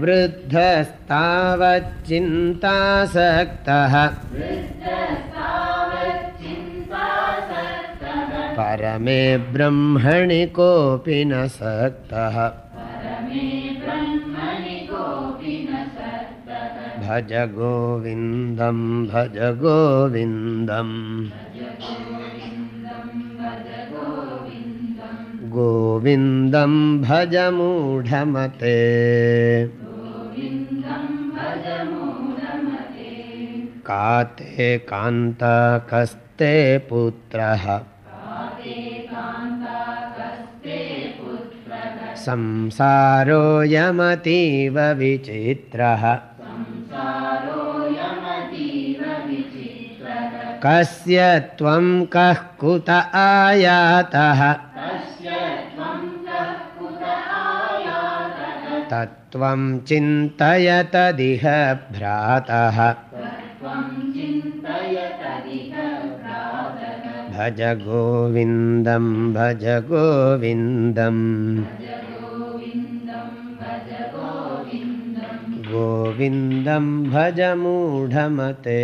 वृद्धस्तावच्चिन्तासक्तः। परमे ब्रह्मणि कोऽपि न सक्तः भज गोविन्दं भज गोविन्दम् गोविन्दं भज मूढमते। काते कान्तकस्ते पुत्रः। संसारोऽयमतीव विचित्रः कस्य त्वं कः कुत आयातः? तत्त्वं चिन्तय तदिह भ्रातः। भज गोविन्दं भज गोविन्दम् गोविन्दं भज मूढमते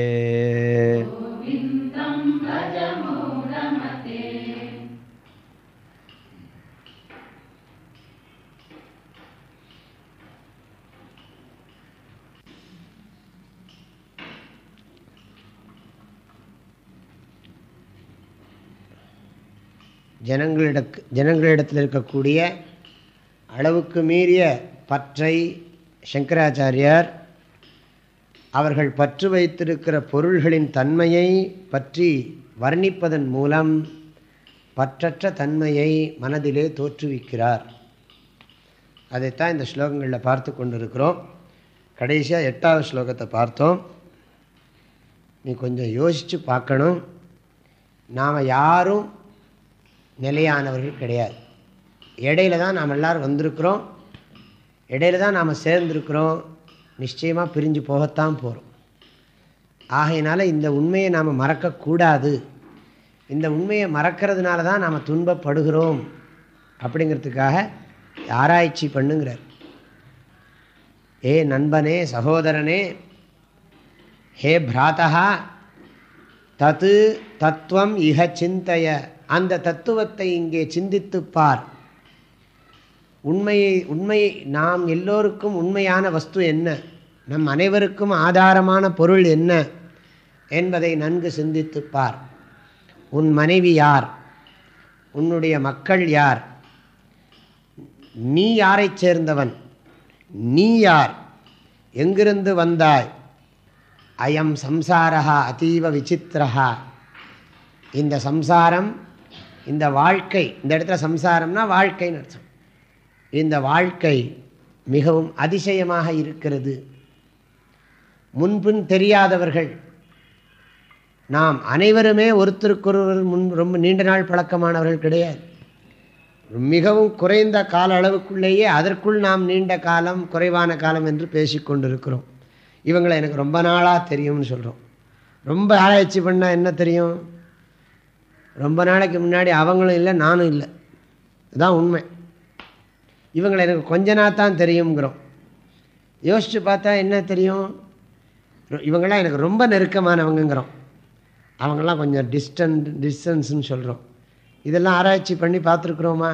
ஜனங்களிட ஜனங்களிடத்தில் இருக்கக்கூடிய அளவுக்கு மீறிய பற்றை சங்கராச்சாரியார் அவர்கள் பற்று வைத்திருக்கிற பொருள்களின் தன்மையை பற்றி வர்ணிப்பதன் மூலம் பற்றற்ற தன்மையை மனதிலே தோற்றுவிக்கிறார். அதைத்தான் இந்த ஸ்லோகங்களில் பார்த்து கொண்டிருக்கிறோம். கடைசியாக எட்டாவது ஸ்லோகத்தை பார்த்தோம். நீ கொஞ்சம் யோசித்து பார்க்கணும். நாம் யாரும் நிலையானவர்கள் கிடையாது. இடையில தான் நாம் எல்லோரும் வந்திருக்கிறோம். இடையில தான் நாம் சேர்ந்திருக்கிறோம். நிச்சயமாக பிரிஞ்சு போகத்தான் போகிறோம் ஆகையினால இந்த உண்மையை நாம் மறக்கக்கூடாது. இந்த உண்மையை மறக்கிறதுனால தான் நாம் துன்பப்படுகிறோம். அப்படிங்கிறதுக்காக ஆராய்ச்சி பண்ணுங்கிறார். ஏ நண்பனே சகோதரனே ஹே பிராத்தா தத்து தத்துவம் இக சிந்தைய. அந்த தத்துவத்தை இங்கே சிந்தித்துப்பார் உண்மையை உண்மையை நாம் எல்லோருக்கும் உண்மையான வஸ்து என்ன? நம் அனைவருக்கும் ஆதாரமான பொருள் என்ன? என்பதை நன்கு சிந்தித்துப்பார் உன் மனைவி யார்? உன்னுடைய மக்கள் யார்? நீ யாரைச் சேர்ந்தவன்? நீ யார்? எங்கிருந்து வந்தாய்? அயம் சம்சாரா அதீவ விசித்திரஹா. இந்த சம்சாரம் இந்த வாழ்க்கை இந்த இடத்துல சம்சாரம்னா வாழ்க்கைன்னு அர்த்தம். இந்த வாழ்க்கை மிகவும் அதிசயமாக இருக்கிறது. முன்பின் தெரியாதவர்கள். நாம் அனைவருமே ஒருத்தருக்கொருவர் முன் ரொம்ப நீண்ட நாள் பழக்கமானவர்கள் கிடையாது. மிகவும் குறைந்த கால அளவுக்குள்ளேயே அதற்குள் நாம் நீண்ட காலம் குறைவான காலம் என்று பேசிக்கொண்டிருக்கிறோம் இவங்களை எனக்கு ரொம்ப நாளாக தெரியும்னு சொல்கிறோம் ரொம்ப ஆராய்ச்சி பண்ணால் என்ன தெரியும்? ரொம்ப நாளைக்கு முன்னாடி அவங்களும் இல்லை நானும் இல்லை. இதுதான் உண்மை. இவங்களை எனக்கு கொஞ்ச தான் தெரியுங்கிறோம் யோசித்து பார்த்தா என்ன தெரியும்? இவங்களாம் எனக்கு ரொம்ப நெருக்கமானவங்கிறோம் அவங்களாம் கொஞ்சம் டிஸ்டன்ட் டிஸ்டன்ஸ்னு சொல்கிறோம் இதெல்லாம் ஆராய்ச்சி பண்ணி பார்த்துருக்குறோமா?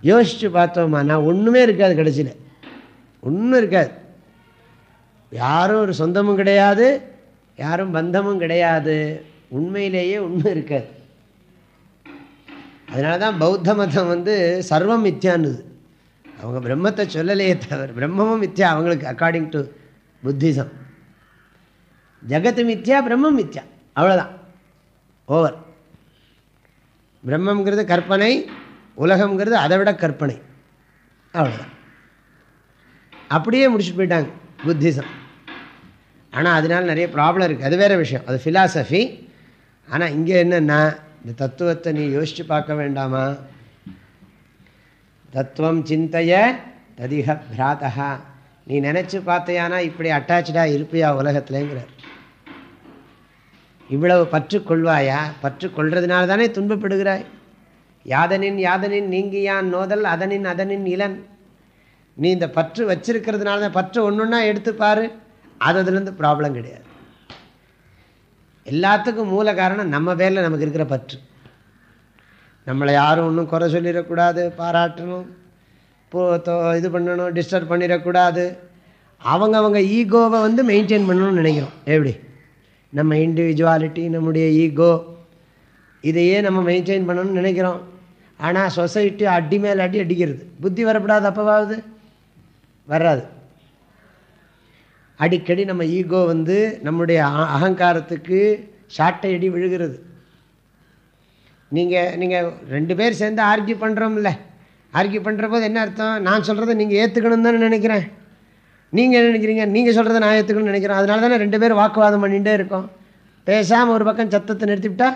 யோசித்து பார்த்தோமா? நான் ஒன்றுமே இருக்காது கடைசியில். ஒன்றும் இருக்காது. யாரும் ஒரு சொந்தமும் கிடையாது யாரும் பந்தமும் கிடையாது. உண்மையிலேயே ஒன்றும் இருக்காது. அதனால தான் பௌத்த மதம் வந்து சர்வம் மித்யான்னுது. அவங்க பிரம்மத்தை சொல்லலையே தவிர பிரம்மமும் மித்யா அவங்களுக்கு அக்கார்டிங் டு புத்திசம். ஜகத்து மித்யா பிரம்மம் மித்யா. அவ்வளோதான் ஓவர் பிரம்மங்கிறது கற்பனை உலகம்ங்கிறது அதை விட கற்பனை. அவ்வளோதான் அப்படியே முடிச்சுட்டு போயிட்டாங்க புத்திசம். ஆனால் அதனால நிறைய ப்ராப்ளம் இருக்குது அது வேறு விஷயம். அது ஃபிலாசபி ஆனால் இங்கே என்னென்னா இந்த தத்துவத்தை நீ யோசித்து பார்க்க வேண்டாமா? தத்துவம் சிந்தைய ததிக பிராதகா. நீ நினச்சி பார்த்தையானா இப்படி அட்டாச்சாக இருப்பியா உலகத்துலங்கிறார். இவ்வளவு பற்று கொள்வாயா பற்று கொள்றதுனால தானே துன்பப்படுகிறாய். யாதனின் யாதனின் நீங்கியான் நோதல் அதனின் அதனின் இளன். நீ இந்த பற்று வச்சிருக்கிறதுனால தான் பற்று ஒன்று ஒன்றா எடுத்துப்பாரு. அது அதுலேருந்து ப்ராப்ளம் கிடையாது. எல்லாத்துக்கும் மூல காரணம் நம்ம பேரில் நமக்கு இருக்கிற பற்று. நம்மளை யாரும் ஒன்றும் குறை சொல்லிடக்கூடாது பாராட்டணும் போ இது பண்ணணும் டிஸ்டர்ப் பண்ணிடக்கூடாது. அவங்க அவங்க ஈகோவை வந்து மெயின்டைன் பண்ணணும்னு நினைக்கிறோம். எப்படி? நம்ம இண்டிவிஜுவாலிட்டி நம்முடைய ஈகோ இதையே நம்ம மெயின்டைன் பண்ணணும்னு நினைக்கிறோம். ஆனால் சொசைட்டி அடி மேல் அடி அடிக்கிறது. புத்தி வரப்படாது அப்போவாவது வராது. அடிக்கடி நம்ம ஈகோ வந்து நம்முடைய அகங்காரத்துக்கு சாட்டை அடி விழுகிறது. நீங்கள் நீங்கள் ரெண்டு பேர் சேர்ந்து ஆர்கியூ பண்ணுறோம்ல ஆர்கியூ பண்ணுற போது என்ன அர்த்தம்? நான் சொல்கிறத நீங்கள் ஏற்றுக்கணும்னு தானே நினைக்கிறேன். நீங்கள் என்ன நினைக்கிறீங்க? நீங்கள் சொல்கிறத நான் ஏற்றுக்கணும்னு நினைக்கிறேன். அதனால தானே ரெண்டு பேரும் வாக்குவாதம் பண்ணிகிட்டே இருக்கோம். பேசாமல் ஒரு பக்கம் சத்தத்தை நிறுத்திவிட்டா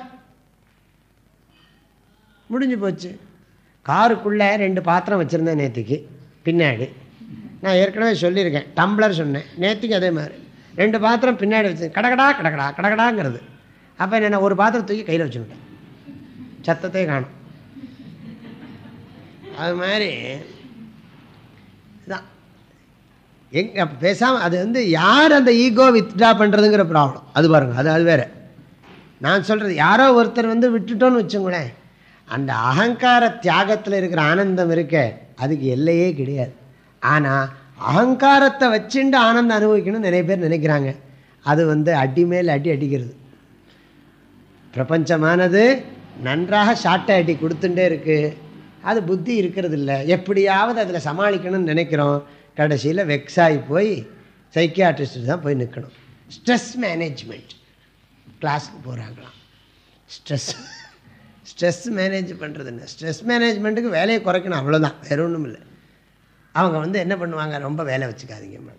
முடிஞ்சு போச்சு. காருக்குள்ளே ரெண்டு பாத்திரம் வச்சுருந்தேன் நேற்றுக்கு பின்னாடி. நான் ஏற்கனவே சொல்லியிருக்கேன். டம்ளர் சொன்னேன். நேற்றுக்கு அதே மாதிரி. ரெண்டு பாத்திரம் பின்னாடி வச்சு கடகடா கடகடா கடகடாங்கிறது. அப்போ என்ன ஒரு பாத்திரம் தூக்கி கையில் வச்சுக்கிட்டேன். சத்தத்தை காணும். அது மாதிரி தான் எங் அப்போ பேசாமல் அது வந்து யார் அந்த ஈகோ வித்ட்ரா பண்ணுறதுங்கிற ப்ராப்ளம் அது பாருங்கள் அது அது வேறு. நான் சொல்கிறது யாரோ ஒருத்தர் வந்து விட்டுட்டோன்னு வச்சுங்களேன். அந்த அகங்கார தியாகத்தில் இருக்கிற ஆனந்தம் இருக்க அதுக்கு எல்லையே கிடையாது. ஆனால் அகங்காரத்தை வச்சுட்டு ஆனந்தம் அனுபவிக்கணும்னு நிறைய பேர் நினைக்கிறாங்க. அது வந்து அடி மேல் அடி அடிக்கிறது. பிரபஞ்சமானது நன்றாக ஷார்ட்டை அடி கொடுத்துட்டே இருக்குது அது புத்தி இருக்கிறது இல்லை எப்படியாவது அதில் சமாளிக்கணும்னு நினைக்கிறோம். கடைசியில் வெக்ஸாகி போய் சைக்கியாட்ரிஸ்ட் தான் போய் நிற்கணும் ஸ்ட்ரெஸ் மேனேஜ்மெண்ட் கிளாஸுக்கு போகிறாங்களாம் ஸ்ட்ரெஸ் ஸ்ட்ரெஸ் மேனேஜ் பண்ணுறது என்ன? ஸ்ட்ரெஸ் மேனேஜ்மெண்ட்டுக்கு வேலையை குறைக்கணும். அவ்வளோதான் வேற ஒன்றும் இல்லை அவங்க வந்து என்ன பண்ணுவாங்க? ரொம்ப வேலை வச்சுக்காதீங்க என்ன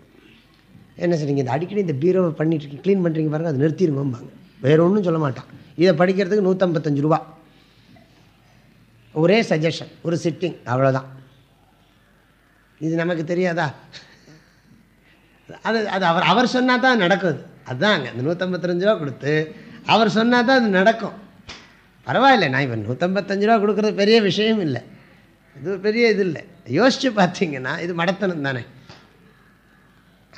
என்ன சொல்றீங்க? இந்த அடிக்கடி இந்த பீரோவை பண்ணிட்டு க்ளீன் பண்ணுறீங்க பாருங்கள் அதை நிறுத்திடுங்கம்பாங்க வேற ஒன்றும் சொல்ல மாட்டான். இதை படிக்கிறதுக்கு நூற்றம்பத்தஞ்சு ரூபா. ஒரே சஜஷன் ஒரு சிட்டிங் அவ்வளோதான் இது நமக்கு தெரியாதா? அது அது அவர் அவர் சொன்னால் தான் நடக்கும். அதுதாங்க அந்த நூற்றம்பத்தஞ்சு ரூபா கொடுத்து அவர் சொன்னால் தான் அது நடக்கும். பரவாயில்ல நான் இப்போ நூற்றம்பத்தஞ்சு ரூபா கொடுக்குறது பெரிய விஷயம் இல்லை. இது பெரிய இது இல்லை. யோசித்து பார்த்தீங்கன்னா இது மடத்தனம் தானே.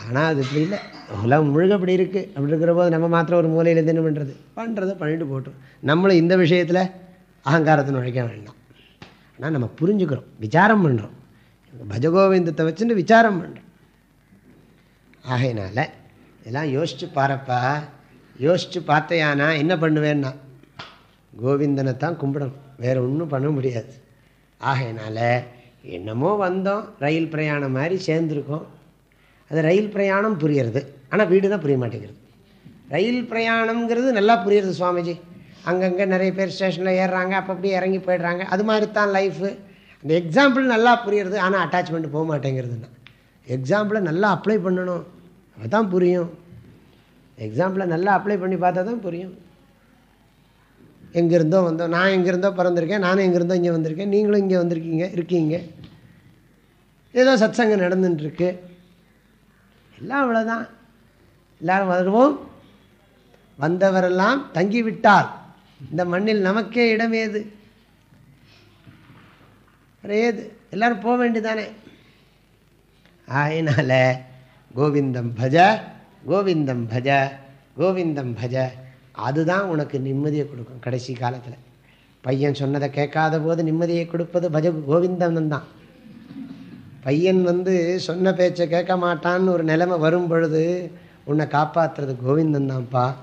ஆனால் அது இப்படி இல்லை. உலகம் முழுக அப்படி இருக்குது அப்படி இருக்கிற போது நம்ம மாத்திரம் ஒரு மூலையில் என்ன பண்ணுறது பண்ணுறதை பண்ணிட்டு போட்டோம் நம்மளும் இந்த விஷயத்தில் அகங்காரத்தை நுழைக்க வேண்டாம். ஆனால் நம்ம புரிஞ்சுக்கிறோம். விசாரம் பண்ணுறோம் பஜகோவிந்தத்தை வச்சுட்டு விசாரம் பண்ணுறோம் ஆகையினால இதெல்லாம் யோசித்து பாருப்பா. யோசித்து பார்த்தையானா என்ன பண்ணுவேன்னா கோவிந்தனை தான் கும்பிடணும். வேறு ஒன்றும் பண்ண முடியாது. ஆகையினால் என்னமோ வந்தோம் ரயில் பிரயாணம் மாதிரி சேர்ந்துருக்கோம். அது ரயில் பிரயாணம் புரியறது. ஆனால் வீடு தான் புரிய மாட்டேங்கிறது. ரயில் பிரயாணம்ங்கிறது நல்லா புரியுறது சுவாமிஜி. அங்கங்கே நிறைய பேர் ஸ்டேஷனில் ஏறுறாங்க அப்போ அப்படியே இறங்கி போயிடுறாங்க. அது மாதிரி தான் லைஃபு அந்த எக்ஸாம்பிள் நல்லா புரியுறது ஆனால் அட்டாச்மெண்ட் போக மாட்டேங்கிறதுனா எக்ஸாம்பிளை நல்லா அப்ளை பண்ணணும். அதுதான் புரியும். எக்ஸாம்பிளை நல்லா அப்ளை பண்ணி பார்த்தா தான் புரியும். எங்கேருந்தோ வந்தோம் நான் எங்கேருந்தோ பிறந்திருக்கேன் நானும் எங்கேருந்தோ இங்கே வந்திருக்கேன் நீங்களும் இங்கே வந்திருக்கீங்க இருக்கீங்க. ஏதோ சத்சங்கம் நடந்துட்டுருக்கு எல்லாம் அவ்வளோதான் எல்லோரும் வருவோம் வந்தவரெல்லாம் தங்கிவிட்டால் இந்த மண்ணில் நமக்கே இடம் ஏது? ஏது? எல்லோரும் போக வேண்டியதானே? ஆயினால கோவிந்தம் பஜ கோவிந்தம் பஜ கோவிந்தம் பஜ. அதுதான் உனக்கு நிம்மதியை கொடுக்கும் கடைசி காலத்தில். பையன் சொன்னதை கேட்காத போது நிம்மதியை கொடுப்பது பஜ கோவிந்தன் தான். பையன் வந்து சொன்ன பேச்சை கேட்க மாட்டான்னு ஒரு நிலைமை வரும் பொழுது உன்னை காப்பாற்றுறது கோவிந்தன் தான்ப்பா.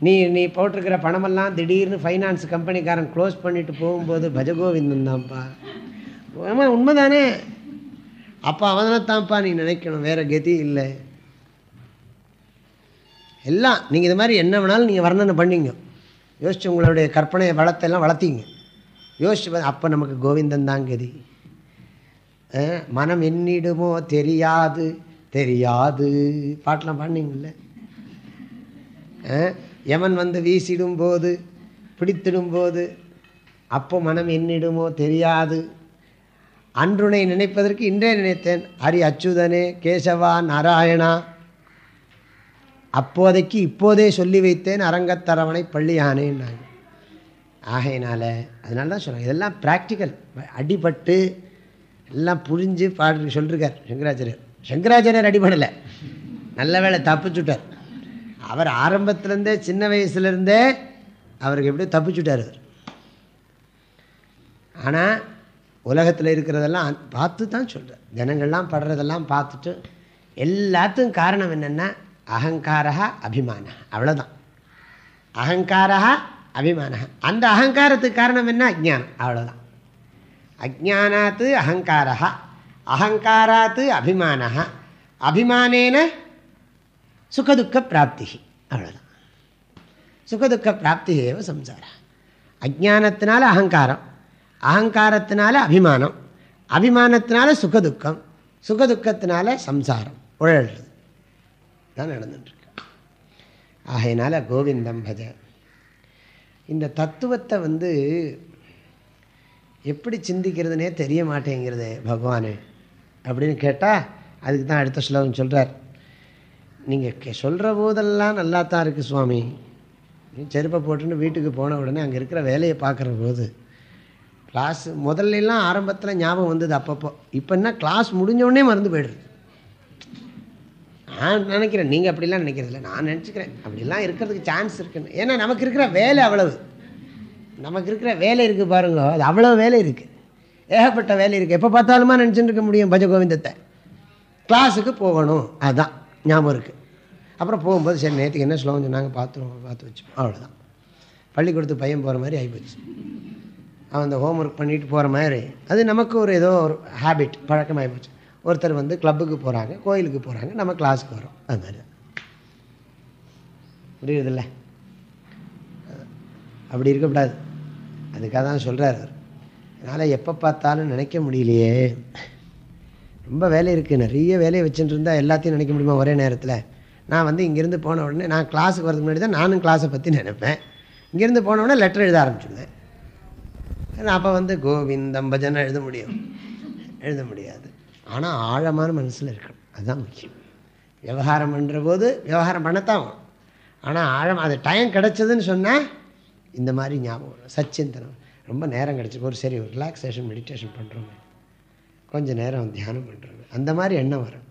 நீ நீ போட்டிருக்கிற பணமெல்லாம் திடீர்னு ஃபைனான்ஸ் கம்பெனிக்காரன் க்ளோஸ் பண்ணிட்டு போகும்போது பஜகோவிந்தன் தான்ப்பா. ஆமாம் உண்மைதானே? அப்போ அவனை தான்ப்பா நீ நினைக்கணும் வேறு கதி இல்லை. எல்லாம் நீங்கள் இது மாதிரி என்ன வேணாலும் நீங்கள் வர்ணனை பண்ணிங்க. யோசிச்சு உங்களுடைய கற்பனை வளத்தெல்லாம் வளர்த்திங்க. யோசிச்சு அப்போ நமக்கு கோவிந்தன் தான் கதி. மனம் என்னிடுமோ தெரியாது தெரியாது. பாட்டெலாம் பாடினீங்கல்ல? அஹ், யமன் வந்து வீசிடும் போது பிடித்திடும் போது அப்போ மனம் என்னிடுமோ தெரியாது. அன்றுனை நினைப்பதற்கு இன்றே நினைத்தேன். ஹரி அச்சுதனே கேசவா நாராயணா. அப்போதைக்கு இப்போதே சொல்லி வைத்தேன் அரங்கத்தரவணை பள்ளியானேன்னாங்க. ஆகையினால அதனால தான் சொல்கிறேன் இதெல்லாம் ப்ராக்டிக்கல் அடிபட்டு எல்லாம் புரிஞ்சு பாடு சொல்லிருக்கார் சங்கராச்சாரியர். சங்கராச்சாரியர் அடிபடலை. நல்ல வேளை தப்பிச்சுட்டார். அவர் ஆரம்பத்துலேருந்தே சின்ன வயசுலேருந்தே அவருக்கு எப்படி தப்பிச்சுட்டார் அவர். ஆனால் உலகத்தில் இருக்கிறதெல்லாம் பார்த்து தான் சொல்கிறார் ஜனங்கள்லாம் படுறதெல்லாம் பார்த்துட்டு எல்லாத்துக்கும் காரணம் என்னென்னா அகங்காரா அபிமான அவ்வளோதான் அகங்காரா அபிமான அந்த அகங்காரத்துக்கு காரணம் என்ன? அஜானம் அவ்வளோதான் அஜானாத்து அகங்காரா அகங்காராத்து அபிமான அபிமானேன சுகதுக்க பிராப்தி அவ்வளோதான் சுகதுக்க பிராப்தி ஏவ சம்சாரா அஜானத்தினால அகங்காரம். அகங்காரத்தினால அபிமானம். அபிமானத்தினால சுகதுக்கம். சுகதுக்கத்தினால சம்சாரம். உழல்றது தான் நடந்துட்டுருக்கு. ஆகையினால கோவிந்தம் பஜ இந்த தத்துவத்தை வந்து எப்படி சிந்திக்கிறதுனே தெரிய மாட்டேங்கிறது பகவானு. அப்படின்னு கேட்டால் அதுக்கு தான் அடுத்த ஸ்லோகம் சொல்கிறார் நீங்கள் சொல்கிற போதெல்லாம் நல்லா தான் இருக்குது சுவாமி. நீ செருப்பை போட்டுன்னு வீட்டுக்கு போன உடனே அங்கே இருக்கிற வேலையை பார்க்குற போது கிளாஸ் முதல்லலாம் ஆரம்பத்தில் ஞாபகம் வந்தது அப்பப்போ. இப்போ என்ன கிளாஸ் முடிஞ்ச உடனே மறந்து போயிடுது நான் நினைக்கிறேன். நீங்கள் அப்படிலாம் நினைக்கிறதில்ல. நான் நினச்சிக்கிறேன். அப்படிலாம் இருக்கிறதுக்கு சான்ஸ் இருக்குன்னு. ஏன்னா நமக்கு இருக்கிற வேலை அவ்வளவு. நமக்கு இருக்கிற வேலை இருக்குது பாருங்க. அது அவ்வளோ வேலை இருக்குது ஏகப்பட்ட வேலை இருக்குது எப்போ பார்த்தாலுமா நினச்சிட்டு இருக்க முடியும் பஜ கோவிந்தத்தை கிளாஸுக்கு போகணும். அதுதான் ஞாபகம் இருக்குது அப்புறம் போகும்போது சரி நேற்றுக்கு என்ன ஸ்லோகம் சொன்னாங்க? பார்த்துருவோம் பார்த்து வச்சுப்போம். அவ்வளோதான் பள்ளிக்கூடத்துக்கு பையன் போகிற மாதிரி ஆகிப்போச்சு அவன் அந்த ஹோம் ஒர்க் பண்ணிட்டு போகிற மாதிரி. அது நமக்கு ஒரு ஏதோ ஒரு ஹேபிட் பழக்கமாகி போச்சு ஒருத்தர் வந்து கிளப்புக்கு போகிறாங்க கோயிலுக்கு போகிறாங்க நம்ம கிளாஸுக்கு வரோம். அது மாதிரி புரியுறதில்ல? அப்படி இருக்கக்கூடாது. அதுக்காக தான் சொல்கிறார் அவர். அதனால் எப்போ பார்த்தாலும் நினைக்க முடியலையே. ரொம்ப வேலை இருக்குது நிறைய வேலையை வச்சுட்டு இருந்தால் எல்லாத்தையும் நினைக்க முடியுமா ஒரே நேரத்தில்? நான் வந்து இங்கேருந்து போன உடனே நான் கிளாஸுக்கு வரதுக்கு முன்னாடி தான் நானும் கிளாஸை பற்றி நினைப்பேன். இங்கேருந்து போன உடனே லெட்டர் எழுத ஆரம்பிச்சிடுவேன் நான் அப்போ வந்து கோவிந்தம் பஜனை எழுத முடியும். எழுத முடியாது. ஆனால் ஆழமான மனசில் இருக்கணும். அதுதான் முக்கியம். விவகாரம் பண்ணுற போது விவகாரம் பண்ணத்தான் வரும் ஆனால் ஆழம் அது டைம் கிடச்சதுன்னு சொன்னால் இந்த மாதிரி ஞாபகம் சச்சிந்தனம். ரொம்ப நேரம் கிடச்சிருக்கு ஒரு சரி ஒரு ரிலாக்ஸேஷன் மெடிடேஷன் பண்ணுறோமே கொஞ்சம் நேரம் தியானம் பண்ணுறோமே அந்த மாதிரி எண்ணம் வரும்.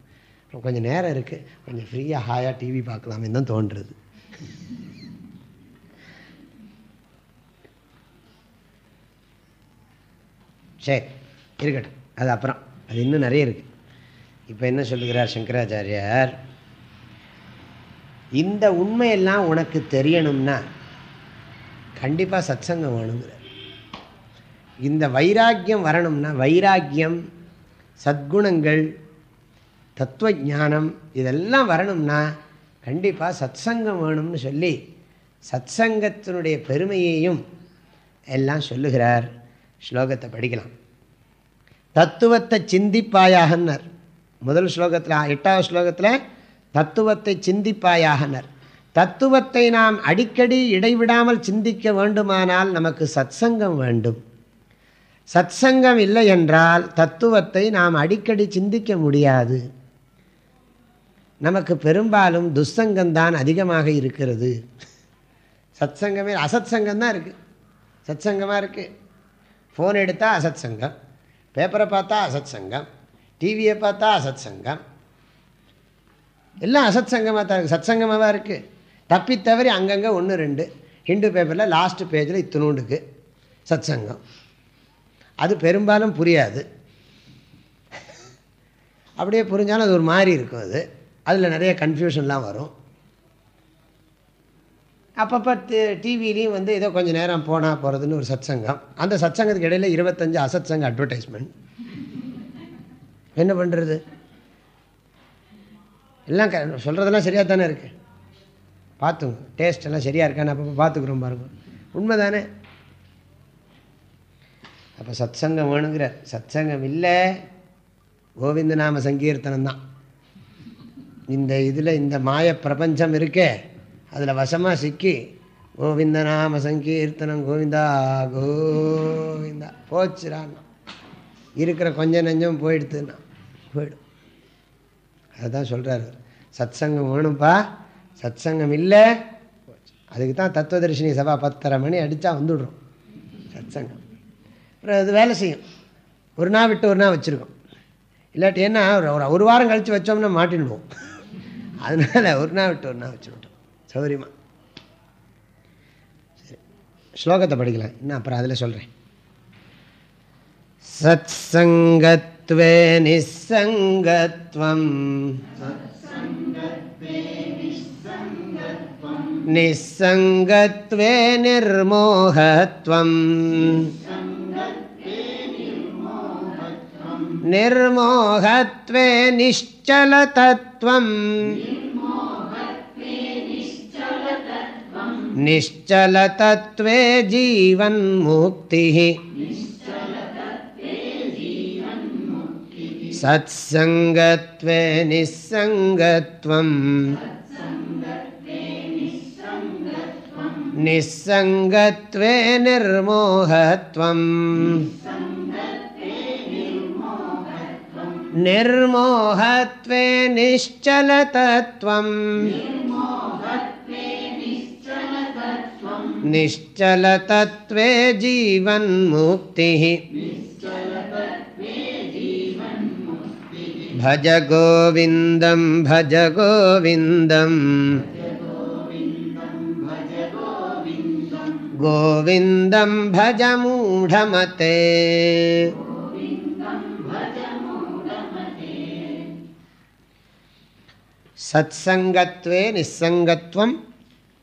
கொஞ்சம் நேரம் இருக்குது கொஞ்சம் ஃப்ரீயாக ஹாயாக டிவி பார்க்கலாமே தான் தோன்றுறது. சரி இருக்கட்டும். அது அப்புறம். அது இன்னும் நிறைய இருக்குது இப்போ என்ன சொல்லுகிறார் சங்கராச்சாரியார்? இந்த உண்மையெல்லாம் உனக்கு தெரியணும்னா கண்டிப்பாக சத்சங்கம் வேணுங்கிறார். இந்த வைராக்கியம் வரணும்னா வைராக்கியம் சத்குணங்கள் தத்துவ ஞானம் இதெல்லாம் வரணும்னா கண்டிப்பாக சத்சங்கம் வேணும்னு சொல்லி சத்சங்கத்தினுடைய பெருமையையும் எல்லாம் சொல்லுகிறார். ஸ்லோகத்தை படிக்கலாம். தத்துவத்தை சிந்திப்பாயாகனர். முதல் ஸ்லோகத்தில் எட்டாவது ஸ்லோகத்தில் தத்துவத்தை சிந்திப்பாயாகனர். தத்துவத்தை நாம் அடிக்கடி இடைவிடாமல் சிந்திக்க வேண்டுமானால் நமக்கு சத்சங்கம் வேண்டும். சத்சங்கம் இல்லை என்றால் தத்துவத்தை நாம் அடிக்கடி சிந்திக்க முடியாது. நமக்கு பெரும்பாலும் துஸ்சங்கம்தான் அதிகமாக இருக்கிறது. சத்சங்கமே அசத்சங்கம் தான் இருக்குது சத்சங்கமாக இருக்குது ஃபோன் எடுத்தால் அசத் சங்கம் பேப்பரை பார்த்தா அசத் சங்கம் டிவியை பார்த்தா அசத் சங்கம். எல்லாம் அசத் சங்கமாக தான் இருக்குது சத் சங்கமாக தான் இருக்குது தப்பி தவறி அங்கங்கே ஒன்று ரெண்டு. ஹிண்டு பேப்பரில் லாஸ்ட்டு பேஜில் இத்தினூண்டுக்கு சத் சங்கம். அது பெரும்பாலும் புரியாது. அப்படியே புரிஞ்சாலும் அது ஒரு மாதிரி இருக்கும் அது. அதில் நிறைய கன்ஃபியூஷன்லாம் வரும். அப்பப்போ டிவிலையும் வந்து ஏதோ கொஞ்சம் நேரம் போனால் போகிறதுன்னு ஒரு சத்சங்கம். அந்த சத்சங்கத்துக்கு இடையில இருபத்தஞ்சு அசத்சங்க அட்வர்டைஸ்மெண்ட் என்ன பண்ணுறது எல்லாம் க சொல்கிறதெல்லாம் சரியாக தானே இருக்குது பார்த்துங்க டேஸ்ட் எல்லாம் சரியாக இருக்கான்னு அப்பப்போ பார்த்துக்குறோம் பாருங்க. உண்மைதானே? அப்போ சத்சங்கம் வேணுங்கிற சத்சங்கம் இல்லை. கோவிந்த நாம சங்கீர்த்தனம் தான். இந்த இதில் இந்த மாய பிரபஞ்சம் இருக்கே. அதில் வசமாக சிக்கி கோவிந்த நாம சங்கீர்த்தனம் கோவிந்தா கோவிந்தா. போச்சுடான்னா இருக்கிற கொஞ்சம் நெஞ்சம் போயிடுத்துன்னா போயிடும். அதுதான் சொல்கிறாரு சத்சங்கம் வேணும்ப்பா சத்சங்கம் இல்லை. அதுக்கு தான் தத்துவதர்ஷினி சபா பத்தரை மணி அடித்தா வந்துவிடுறோம் சத்சங்கம். அப்புறம் அது வேலை செய்யும். ஒரு நாள் விட்டு ஒரு நாள் வச்சுருக்கோம். இல்லாட்டி என்ன ஒரு ஒரு வாரம் கழித்து வச்சோம்னா மாட்டிடுவோம். அதனால் ஒரு நாள் விட்டு ஒரு நாள் வச்சுருட்டோம் சௌகரியமாக சரி ஸ்லோகத்தை படிக்கலாம் இன்னும் அப்புறம் அதில் சொல்கிறேன் சத்சங்கத்வே நிசங்கத்வம் निस्सङ्गत्वे निर्मोहत्वम् निर्मोहत्वे निश्चलतत्त्वम् निश्चलतत्त्वे जीवन्मुक्तिः सत्सङ्गत्वे निस्सङ्गत्वम् निस्सङ्गत्वे निर्मोहत्वम् निर्मोहत्वे निश्चलतत्त्वम् निश्चलतत्त्वे जीवन्मुक्तिः। भज गोविन्दं भज गोविन्दम् गोविन्दं भज मूढमते। सत्सङ्गत्वे निस्सङ्गत्वं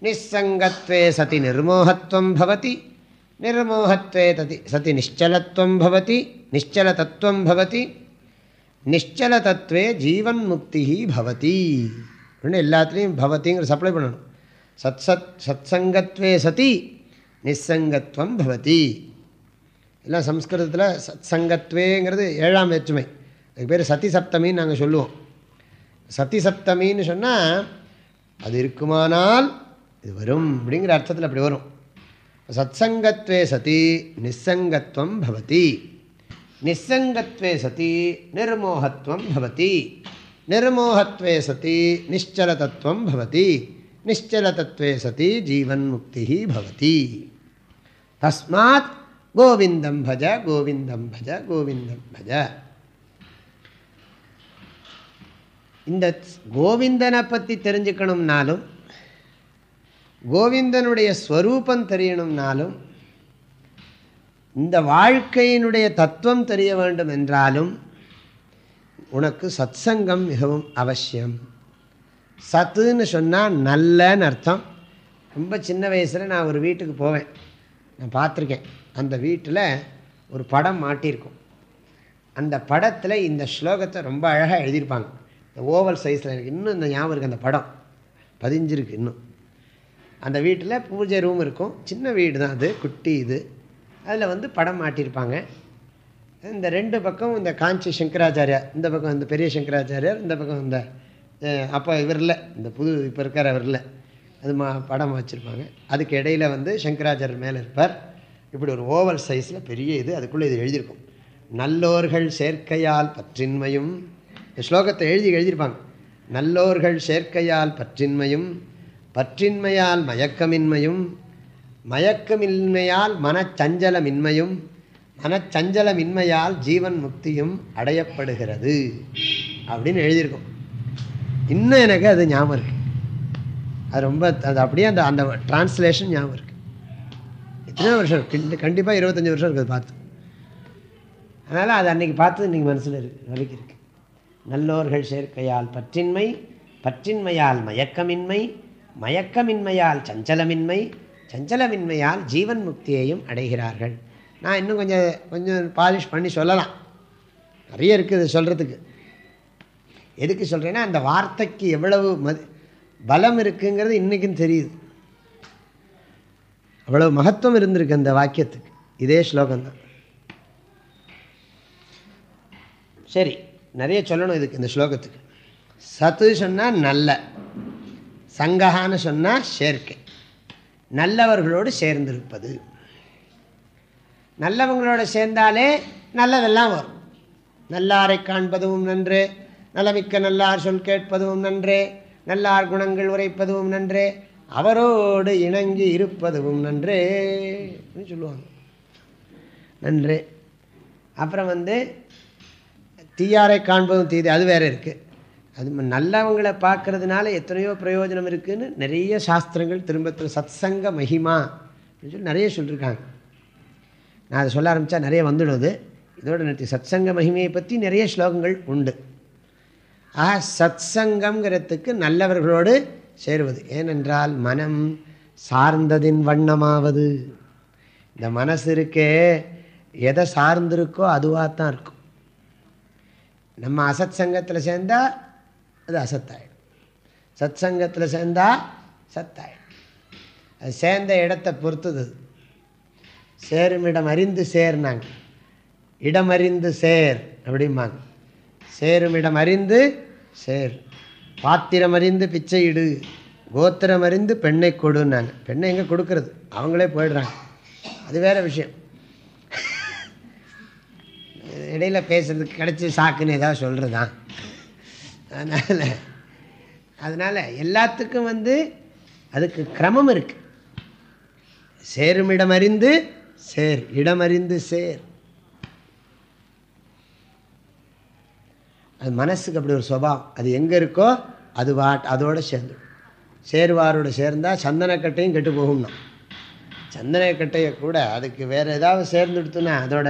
நிசங்கத்வே சதி நிர்மோகத்துவம் பவதி. நிர்மோகத்வே ததி சதி நிச்சலத்துவம் பவதி. நிச்சலதத்துவம் பவதி. நிச்சலதத்துவே ஜீவன் முக்தி பவதி. அப்படின்னு எல்லாத்துலேயும் பவத்திங்கிற சப்ளை பண்ணணும். சத் சத் சத்சங்கத்வே சதி நிசங்கத்துவம் பவதி. எல்லாம் சம்ஸ்கிருதத்தில் சத் சங்கத்வேங்கிறது ஏழாம் வேற்றுமை. அதுக்கு பேர் சதி சப்தமின்னு நாங்கள் சொல்லுவோம். சதி சப்தமின்னு சொன்னால் அது இருக்குமானால் இது வரும் அப்படிங்கிற அர்த்தத்தில் அப்படி வரும். சத்சங்கத்வே சதி நிசங்கத்துவம் பவதி. நிசங்கத்வே சதி நிர்மோகத்துவம் பவதி. நிர்மோகத்வே சதி நிச்சலதத்துவம் பவதி. நிச்சலதத்துவே சதி ஜீவன் முக்தி பவதி. தஸ்மாத் கோவிந்தம் பஜ கோவிந்தம் பஜ கோவிந்தம் பஜ. இந்த கோவிந்தனை பற்றி தெரிஞ்சுக்கணும்னாலும் கோவிந்தனுடைய ஸ்வரூபம் தெரியணும்னாலும் இந்த வாழ்க்கையினுடைய தத்துவம் தெரிய வேண்டும் என்றாலும் உனக்கு சத்சங்கம் மிகவும் அவசியம். சத்துன்னு சொன்னால் நல்லன்னு அர்த்தம். ரொம்ப சின்ன வயசில் நான் ஒரு வீட்டுக்கு போவேன். நான் பார்த்துருக்கேன். அந்த வீட்டில் ஒரு படம் மாட்டியிருக்கும். அந்த படத்தில் இந்த ஸ்லோகத்தை ரொம்ப அழகாக எழுதியிருப்பாங்க. இந்த ஓவல் சைஸில் எனக்கு இன்னும் இந்த ஞாபகம் இருக்குது அந்த படம். பதிஞ்சிருக்கு இன்னும். அந்த வீட்டில் பூஜை ரூம் இருக்கும். சின்ன வீடு தான் அது குட்டி இது. அதில் வந்து படம் மாட்டியிருப்பாங்க இந்த ரெண்டு பக்கம் இந்த காஞ்சி சங்கராச்சாரியார் இந்த பக்கம் இந்த பெரிய சங்கராச்சாரியார் இந்த பக்கம் இந்த அப்போ இவர் இல்லை. இந்த புது இப்போ இருக்கிற அவர் இல்லை. அது மா படம் வச்சுருப்பாங்க. அதுக்கு இடையில் வந்து சங்கராச்சாரியர் மேலே இருப்பார். இப்படி ஒரு ஓவல் சைஸில் பெரிய இது அதுக்குள்ளே இது எழுதியிருக்கும். நல்லோர்கள் சேர்க்கையால் பற்றின்மையும் இந்த ஸ்லோகத்தை எழுதி எழுதியிருப்பாங்க. நல்லோர்கள் சேர்க்கையால் பற்றின்மையும் பற்றின்மையால் மயக்கமின்மையும் மயக்கமின்மையால் மனச்சஞ்சலமின்மையும் மனச்சஞ்சலமின்மையால் ஜீவன் முக்தியும் அடையப்படுகிறது அப்படின்னு எழுதியிருக்கும். இன்னும் எனக்கு அது ஞாபகம் இருக்கு. அது ரொம்ப அது அப்படியே அந்த அந்த டிரான்ஸ்லேஷன் ஞாபகம் இருக்கு. எத்தனை வருஷம் கண்டிப்பாக இருபத்தஞ்சி வருஷம் இருக்குது பார்த்து. அதனால் அது அன்றைக்கி பார்த்து இன்றைக்கி மனசில் இருக்கு வலிக்கு இருக்குது நல்லோர்கள் சேர்க்கையால் பற்றின்மை பற்றின்மையால் மயக்கமின்மை மயக்கமின்மையால் சஞ்சலமின்மை சஞ்சலமின்மையால் ஜீவன் முக்தியையும் அடைகிறார்கள். நான் இன்னும் கொஞ்சம் கொஞ்சம் பாலிஷ் பண்ணி சொல்லலாம். நிறைய இருக்குது சொல்கிறதுக்கு எதுக்கு சொல்கிறேன்னா அந்த வார்த்தைக்கு எவ்வளவு மதி பலம் இருக்குங்கிறது இன்றைக்கும் தெரியுது. அவ்வளவு மகத்துவம் இருந்திருக்கு அந்த வாக்கியத்துக்கு. இதே ஸ்லோகம்தான் சரி நிறைய சொல்லணும் இதுக்கு இந்த ஸ்லோகத்துக்கு. சத்து சொன்னால் நல்ல. சங்கஹான்னு சொன்னால் சேர்க்கை. நல்லவர்களோடு சேர்ந்திருப்பது. நல்லவங்களோட சேர்ந்தாலே நல்லதெல்லாம் வரும். நல்லாரை காண்பதும் நன்று. நலமிக்க நல்லார் சொல் கேட்பதும் நன்றே. நல்லார் குணங்கள் உரைப்பதும் நன்றே. அவரோடு இணங்கி இருப்பதும் நன்றே. சொல்லுவாங்க. நன்று. அப்புறம் வந்து தீயாரை காண்பதும் தீது. அது வேறு இருக்குது அது நல்லவங்களை பார்க்கறதுனால எத்தனையோ பிரயோஜனம் இருக்குதுன்னு நிறைய சாஸ்திரங்கள் திரும்ப திரு சத்சங்க மகிமா அப்படின்னு சொல்லி நிறைய சொல்லியிருக்காங்க நான் அதை சொல்ல ஆரம்பித்தா நிறைய வந்துடுது இதோட நிறுத்தி சத்சங்க மகிமையை பற்றி நிறைய ஸ்லோகங்கள் உண்டு. ஆக சத்சங்கம்ங்கிறதுக்கு நல்லவர்களோடு சேருவது. ஏனென்றால் மனம் சார்ந்ததின் வண்ணமாவது. இந்த மனசு இருக்கே எதை சார்ந்திருக்கோ அதுவாக தான் இருக்கும். நம்ம அசத் சங்கத்தில் சேர்ந்தால் அது அசத்தாயிடும். சத் சங்கத்தில் சேர்ந்தால் சத்தாயிடும். அது சேர்ந்த இடத்தை பொறுத்தது. சேரும் இடம் அறிந்து சேர்னாங்க. இடம் அறிந்து சேர் அப்படிம்பாங்க. சேரும் இடம் அறிந்து சேர். பாத்திரம் அறிந்து பிச்சை இடு. கோத்திரம் அறிந்து பெண்ணை கொடுன்னாங்க. பெண்ணை எங்கே கொடுக்கறது? அவங்களே போயிடுறாங்க. அது வேறு விஷயம். இடையில பேசுறதுக்கு கிடச்சி சாக்குன்னு ஏதாவது சொல்கிறது தான் அதனால் அதனால் எல்லாத்துக்கும் வந்து அதுக்கு கிரமம் இருக்குது சேரும் இடம் அறிந்து சேர் இடம் அறிந்து சேர். அது மனசுக்கு அப்படி ஒரு சுபாவம். அது எங்கே இருக்கோ அது வா அதோடு சேர்ந்து. சேருவாரோடு சேர்ந்தால் சந்தனக்கட்டையும் கெட்டு போகும்னா. சந்தனக்கட்டையை கூட அதுக்கு வேறு ஏதாவது சேர்ந்து சேர்ந்துடுத்துனா அதோட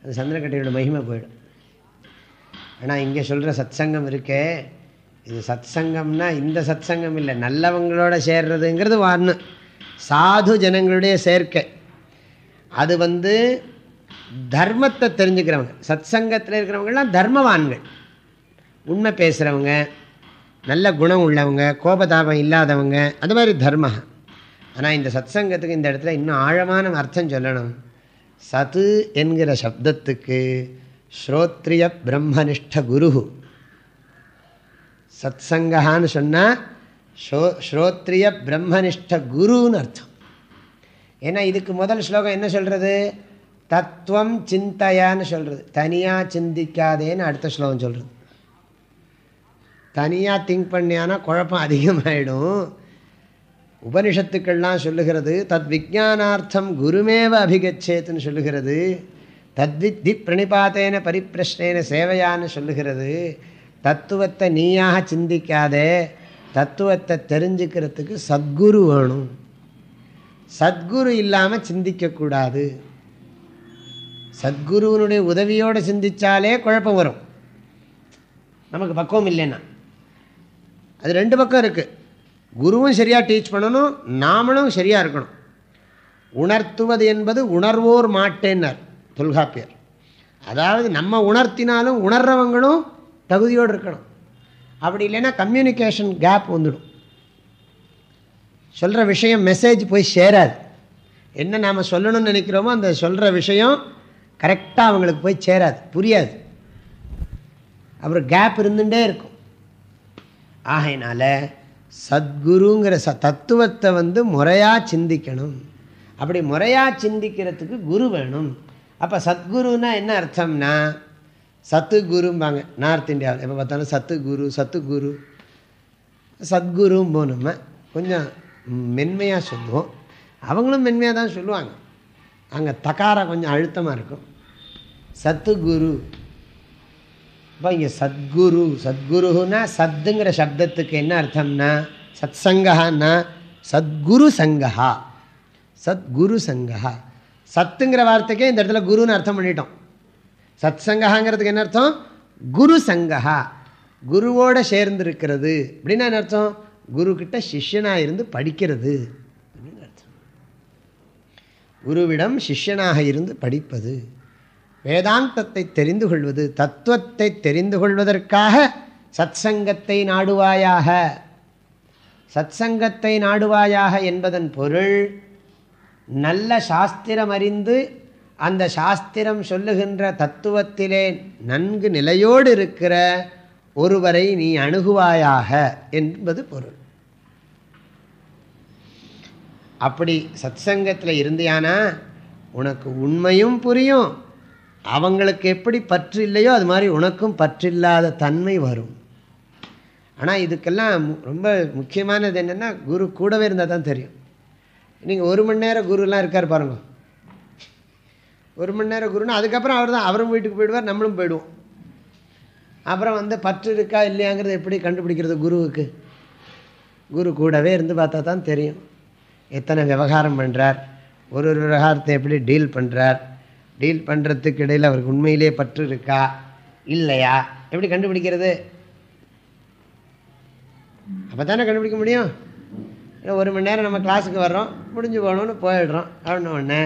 அந்த சந்தனக்கட்டையோட மகிமை போயிடும். ஆனால் இங்கே சொல்கிற சத்சங்கம் இருக்கே. இது சத்சங்கம்னா இந்த சத்சங்கம் இல்லை நல்லவங்களோட சேர்றதுங்கிறது ஒன்று சாது ஜனங்களுடைய சேர்க்கை. அது வந்து தர்மத்தை தெரிஞ்சுக்கிறவங்க. சத்சங்கத்தில் இருக்கிறவங்கெல்லாம் தர்மவான்கள். உண்மை பேசுகிறவங்க நல்ல குணம் உள்ளவங்க கோபதாபம் இல்லாதவங்க அது மாதிரி தர்ம. ஆனால் இந்த சத்சங்கத்துக்கு இந்த இடத்துல இன்னும் ஆழமான அர்த்தம் சொல்லணும். சத்து என்கிற சப்தத்துக்கு ஸ்ரோத்ரிய பிரம்மனிஷ்ட குரு சத்சங்கான்னு சொன்னால் ஸ்ரோ ஸ்ரோத்ரிய பிரம்மனிஷ்ட குருன்னு அர்த்தம். ஏன்னா இதுக்கு முதல் ஸ்லோகம் என்ன சொல்கிறது தத்துவம் சிந்தையான்னு சொல்கிறது தனியாக சிந்திக்காதேன்னு அடுத்த ஸ்லோகம் சொல்கிறது தனியாக திங்க் பண்ணியானா குழப்பம் அதிகமாகிடும் உபனிஷத்துக்கள்லாம் சொல்லுகிறது தத் விஜானார்த்தம் குருமேவ அபிகச்சேத்துன்னு சொல்லுகிறது. தத்வித்தி பிரணிபாத்தேன பரிப்பிரஷ்னேன சேவையான்னு சொல்லுகிறது. தத்துவத்தை நீயாக சிந்திக்காதே தத்துவத்தை தெரிஞ்சுக்கிறதுக்கு சத்குரு வேணும். சத்குரு இல்லாமல் சிந்திக்கக்கூடாது சத்குருவனுடைய உதவியோடு சிந்தித்தாலே குழப்பம் வரும். நமக்கு பக்குவம் இல்லைன்னா. அது ரெண்டு பக்கம் இருக்குது குருவும் சரியாக டீச் பண்ணணும் நாமளும் சரியாக இருக்கணும். உணர்த்துவது என்பது உணர்வோர் மாட்டேன்னர். தொல்காப்பியர். அதாவது நம்ம உணர்த்தினாலும் உணர்றவங்களும் தகுதியோடு இருக்கணும். அப்படி இல்லைன்னா கம்யூனிகேஷன் கேப் வந்துடும். சொல்கிற விஷயம் மெசேஜ் போய் சேராது. என்ன நாம் சொல்லணும்னு நினைக்கிறோமோ அந்த சொல்கிற விஷயம் கரெக்டாக அவங்களுக்கு போய் சேராது. புரியாது. அப்புறம் கேப் இருந்துகிட்டே இருக்கும். ஆகையினால சத்குருங்கிற ச தத்துவத்தை வந்து முறையாக சிந்திக்கணும். அப்படி முறையாக சிந்திக்கிறதுக்கு குரு வேணும். அப்போ சத்குருன்னா என்ன அர்த்தம்னா சத்து குரும்பாங்க நார்த் இந்தியாவில் எப்போ பார்த்தாலும் சத்து குரு சத்து குரு சத்குரும் நம்ம. கொஞ்சம் மென்மையாக சொல்லுவோம். அவங்களும் மென்மையாக தான் சொல்லுவாங்க. அங்கே தக்காரா கொஞ்சம் அழுத்தமாக இருக்கும். சத்து குரு இப்போ இங்கே சத்குரு சத்குருன்னா சத்துங்கிற சப்தத்துக்கு என்ன அர்த்தம்னா சத் சங்கஹான்னா சத்குரு சங்கஹா. சத்குரு சங்கஹா. சத்துங்கிற வார்த்தைக்கே இந்த இடத்துல குருன்னு அர்த்தம் பண்ணிட்டோம். சத் சங்கஹாங்கிறதுக்கு என்ன அர்த்தம்? குரு சங்கஹா குருவோட சேர்ந்து இருக்கிறது. அப்படின்னா என்ன அர்த்தம்? குருக்கிட்ட சிஷ்யனாக இருந்து படிக்கிறது. அப்படின்னு அர்த்தம். குருவிடம் சிஷ்யனாக இருந்து படிப்பது. வேதாந்தத்தை தெரிந்து கொள்வது தத்துவத்தை தெரிந்து கொள்வதற்காக சத்சங்கத்தை நாடுவாயாக. சத்சங்கத்தை நாடுவாயாக என்பதன் பொருள் நல்ல சாஸ்திரம் அறிந்து அந்த சாஸ்திரம் சொல்லுகின்ற தத்துவத்திலே நன்கு நிலையோடு இருக்கிற ஒருவரை நீ அணுகுவாயாக என்பது பொருள். அப்படி சத்சங்கத்தில் இருந்தியானா? உனக்கு உண்மையும் புரியும். அவங்களுக்கு எப்படி பற்று இல்லையோ அது மாதிரி உனக்கும் பற்றில்லாத தன்மை வரும். ஆனால் இதுக்கெல்லாம் ரொம்ப முக்கியமானது என்னென்னா குரு கூடவே இருந்தால் தான் தெரியும். நீங்கள் ஒரு மணி நேரம் குருலாம் இருக்கார் பாருங்க. ஒரு மணி நேரம் குருன்னா அதுக்கப்புறம் அவர் தான் அவரும் வீட்டுக்கு போயிடுவார் நம்மளும் போயிடுவோம். அப்புறம் வந்து பற்று இருக்கா இல்லையாங்கிறது எப்படி கண்டுபிடிக்கிறது குருவுக்கு? குரு கூடவே இருந்து பார்த்தா தான் தெரியும். எத்தனை விவகாரம் பண்ணுறார் ஒரு ஒரு விவகாரத்தை எப்படி டீல் பண்ணுறார் டீல் பண்ணுறதுக்கு இடையில் அவருக்கு உண்மையிலே பற்று இருக்கா இல்லையா? எப்படி கண்டுபிடிக்கிறது? அப்போ தானே கண்டுபிடிக்க முடியும்? ஒரு மணி நேரம் நம்ம கிளாஸுக்கு வர்றோம் முடிஞ்சு போகணுன்னு போயிடுறோம். அப்படின்னு உடனே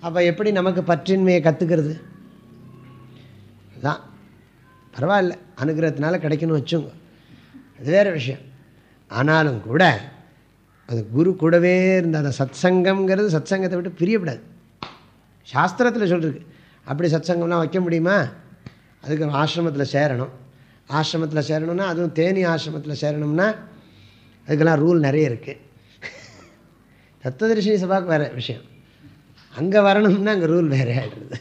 அப்போ எப்படி நமக்கு பற்றின்மையை கற்றுக்கிறது அதுதான் பரவாயில்ல அனுகிரகத்தினால கிடைக்கணும் வச்சுங்க அது வேறு விஷயம். ஆனாலும் கூட அது குரு கூடவே இருந்த அந்த சத்சங்கம்ங்கிறது சத்சங்கத்தை விட்டு பிரியப்படாது. சாஸ்திரத்தில் சொல்லிருக்கு அப்படி சத்சங்கம்லாம் வைக்க முடியுமா? அதுக்கு ஆசிரமத்தில் சேரணும். ஆசிரமத்தில் சேரணும்னா அதுவும் தேனி ஆசிரமத்தில் சேரணும்னா அதுக்கெல்லாம் ரூல் நிறைய இருக்குது தத்துவதர்ஷினி சபாவுக்கு வேறு விஷயம். அங்கே வரணும்னா அங்கே ரூல் வேறு ஆகிடுறது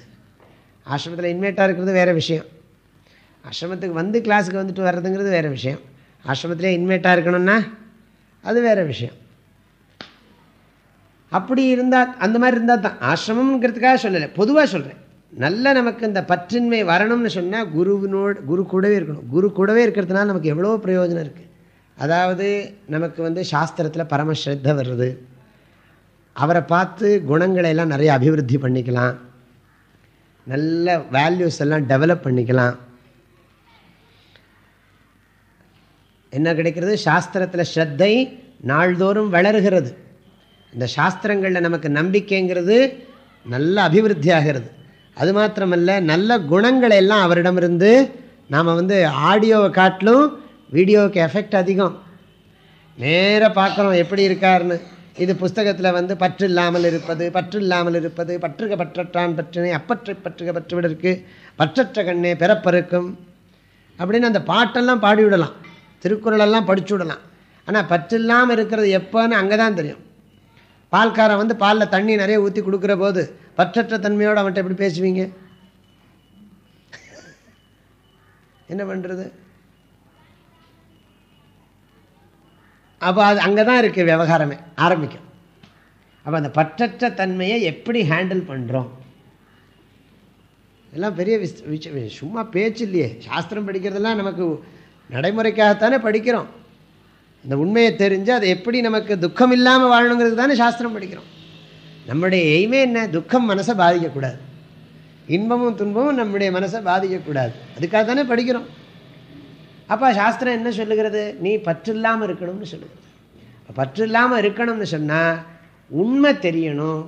ஆசிரமத்தில் இன்வெட்டாக இருக்கிறது வேறு விஷயம். ஆசிரமத்துக்கு வந்து கிளாஸுக்கு வந்துட்டு வர்றதுங்கிறது வேறு விஷயம். ஆசிரமத்திலே இன்வெட்டாக இருக்கணும்னா அது வேறு விஷயம். அப்படி இருந்தால் அந்த மாதிரி இருந்தால் தான். ஆசிரமங்கிறதுக்காக சொல்லலை. பொதுவாக சொல்கிறேன் நல்ல நமக்கு இந்த பற்றின்மை வரணும்னு சொன்னால் குருவினோடு குரு கூடவே இருக்கணும். குரு கூடவே இருக்கிறதுனால நமக்கு எவ்வளோ பிரயோஜனம் இருக்குது அதாவது நமக்கு வந்து சாஸ்திரத்தில் பரமஸ்ரத்த வருது அவரை பார்த்து குணங்களை எல்லாம் நிறைய அபிவிருத்தி பண்ணிக்கலாம். நல்ல வேல்யூஸ் எல்லாம் டெவலப் பண்ணிக்கலாம். என்ன கிடைக்கிறது? சாஸ்திரத்தில் ஸ்ரத்தை நாள்தோறும் வளருகிறது. இந்த சாஸ்திரங்களில் நமக்கு நம்பிக்கைங்கிறது நல்ல அபிவிருத்தி ஆகிறது அது மாத்திரமல்ல நல்ல குணங்களை எல்லாம் அவரிடமிருந்து நாம் வந்து ஆடியோவை காட்டிலும் வீடியோவுக்கு எஃபெக்ட் அதிகம். நேராக பார்க்குறோம் எப்படி இருக்காருன்னு. இது புஸ்தகத்தில் வந்து பற்று இல்லாமல் இருப்பது பற்று இல்லாமல் இருப்பது பற்றுக பற்றற்றான் பற்றினை அப்பற்றை பற்றுக பற்றுவிடற்கு பற்றற்ற கண்ணே பிறப்பருக்கும் அப்படின்னு அந்த பாட்டெல்லாம் பாடிவிடலாம். திருக்குறளெல்லாம் படிச்சு விடலாம் ஆனால் பற்று இல்லாமல் இருக்கிறது எப்போன்னு அங்கே தான் தெரியும். பால்காரன் வந்து பாலில் தண்ணி நிறைய ஊற்றி கொடுக்குற போது பற்றற்ற தன்மையோடு அவன்கிட்ட எப்படி பேசுவீங்க? என்ன பண்ணுறது அப்போ அது அங்கே தான் இருக்குது விவகாரமே ஆரம்பிக்கும். அப்போ அந்த பற்றற்ற தன்மையை எப்படி ஹேண்டில் பண்ணுறோம் எல்லாம் பெரிய விஷ சும்மா பேச்சு இல்லையே. சாஸ்திரம் படிக்கிறதெல்லாம் நமக்கு நடைமுறைக்காகத்தானே படிக்கிறோம். இந்த உண்மையை தெரிஞ்சு அதை எப்படி நமக்கு துக்கம் இல்லாமல் வாழணுங்கிறது தானே சாஸ்திரம் படிக்கிறோம். நம்முடைய எய்மே என்ன? துக்கம் மனசை பாதிக்கக்கூடாது. இன்பமும் துன்பமும் நம்முடைய மனசை பாதிக்கக்கூடாது. அதுக்காக தானே படிக்கிறோம். அப்போ சாஸ்திரம் என்ன சொல்லுகிறது? நீ பற்று இல்லாமல் இருக்கணும்னு சொல்லுகிறது பற்று இல்லாமல் இருக்கணும்னு சொன்னால் உண்மை தெரியணும்.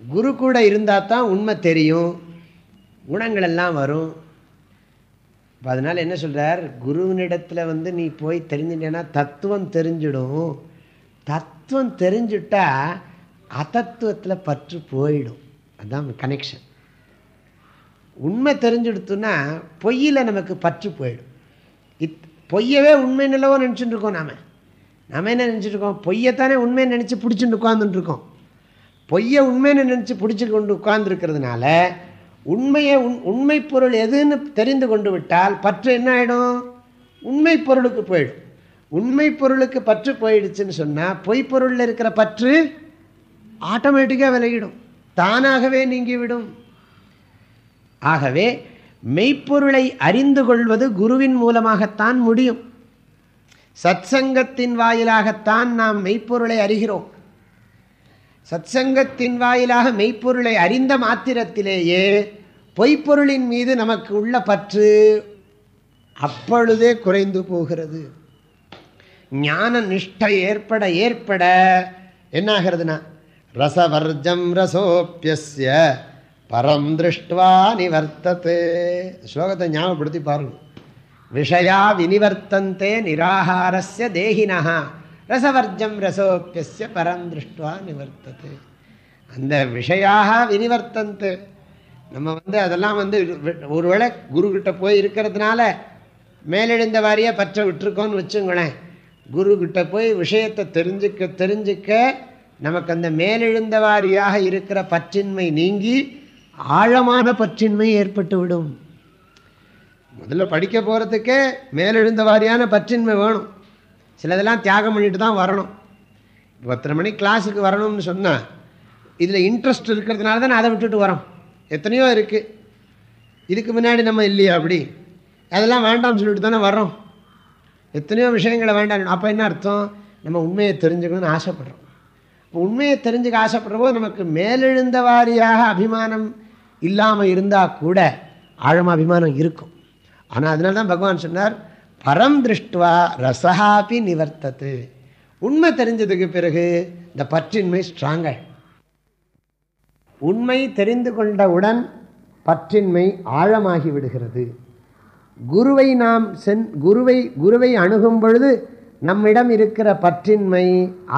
குரு கூட இருந்தால் தான் உண்மை தெரியும். குணங்கள் எல்லாம் வரும். இப்போ அதனால் என்ன சொல்கிறார் குருவினிடத்தில் வந்து நீ போய் தெரிஞ்சுட்டேன்னா தத்துவம் தெரிஞ்சிடும். தத்துவம் தெரிஞ்சுட்டா அதத்துவத்தில் பற்று போயிடும். அதுதான் கனெக்ஷன் உண்மை தெரிஞ்சுடுத்துன்னா பொய்யில் நமக்கு பற்று போயிடும். பொய்யவே உண்மை நிலவோ நினச்சிட்டு இருக்கோம் நாம். நாம் என்ன நினச்சிட்ருக்கோம் பொய்யத்தானே உண்மையை நினச்சி பிடிச்சிட்டு உட்காந்துட்டுருக்கோம் பொய்யை உண்மைன்னு நினச்சி பிடிச்சி கொண்டு உட்கார்ந்துருக்கிறதுனால உண்மையை உண் உண்மை பொருள் எதுன்னு தெரிந்து கொண்டு விட்டால் பற்று என்ன ஆகிடும் உண்மை பொருளுக்கு போயிடும். உண்மை பொருளுக்கு பற்று போயிடுச்சுன்னு சொன்னால் பொய் பொருளில் இருக்கிற பற்று ஆட்டோமேட்டிக்காக விலகிடும். தானாகவே நீங்கிவிடும். ஆகவே மெய்ப்பொருளை அறிந்து கொள்வது குருவின் மூலமாகத்தான் முடியும். சத்சங்கத்தின் வாயிலாகத்தான் நாம் மெய்ப்பொருளை அறிகிறோம். சத்சங்கத்தின் வாயிலாக மெய்ப்பொருளை அறிந்த மாத்திரத்திலேயே பொய்ப்பொருளின் மீது நமக்கு உள்ள பற்று அப்பொழுதே குறைந்து போகிறது. ஞான நிஷ்டை ஏற்பட ஏற்பட என்னாகிறதுனா? ரசவர்ஜம் ரசோப்பிய பரம் திருஷ்டுவா நிவர்த்தத்தே ஸ்லோகத்தை ஞாபகப்படுத்தி பாருங்க. விஷயா வினிவர்த்தந்தே நிராகாரஸ்ய தேகினா ரசவர்ஜம் ரசோப்பியஸ்ய பரம் திருஷ்டுவா நிவர்த்தது. அந்த விஷயாக வினிவர்த்தந்து. நம்ம வந்து அதெல்லாம் வந்து ஒருவேளை குருக்கிட்ட போய் இருக்கிறதுனால மேலெழுந்த வாரியாக பற்ற விட்டுருக்கோன்னு வச்சுங்களேன். குருக்கிட்ட போய் விஷயத்தை தெரிஞ்சுக்க தெரிஞ்சுக்க நமக்கு அந்த மேலெழுந்த வாரியாக இருக்கிற பற்றின்மை நீங்கி ஆழமான பற்றின்மை ஏற்பட்டுவிடும். முதல்ல படிக்க போகிறதுக்கே மேலெழுந்த வாரியான பற்றின்மை வேணும். சிலதெல்லாம் தியாகம் பண்ணிட்டு தான் வரணும். பத்தரை மணி கிளாஸுக்கு வரணும்னு சொன்னால் இதில் இன்ட்ரெஸ்ட் இருக்கிறதுனால தான் அதை விட்டுட்டு வரோம். எத்தனையோ இருக்குது இதுக்கு முன்னாடி நம்ம இல்லையா அப்படி? அதெல்லாம் வேண்டாம்னு சொல்லிட்டு தானே வர்றோம். எத்தனையோ விஷயங்களை வேண்டாம். அப்போ என்ன அர்த்தம்? நம்ம உண்மையை தெரிஞ்சுக்கணும்னு ஆசைப்படுறோம். இப்போ உண்மையை தெரிஞ்சுக்க ஆசைப்படுற போது நமக்கு மேலெழுந்த வாரியாக அபிமானம் இல்லாமல் இருந்தால் கூட ஆழமாக அபிமானம் இருக்கும். ஆனால் அதனால தான் பகவான் சொன்னார் பரம் திருஷ்டுவா ரசஹாப்பி நிவர்த்தது. உண்மை தெரிஞ்சதுக்கு பிறகு இந்த பற்றின்மை ஸ்ட்ராங்காக உண்மை தெரிந்து கொண்டவுடன் பற்றின்மை ஆழமாகி விடுகிறது. குருவை நாம் சென் குருவை குருவை அணுகும் பொழுது நம்மிடம் இருக்கிற பற்றின்மை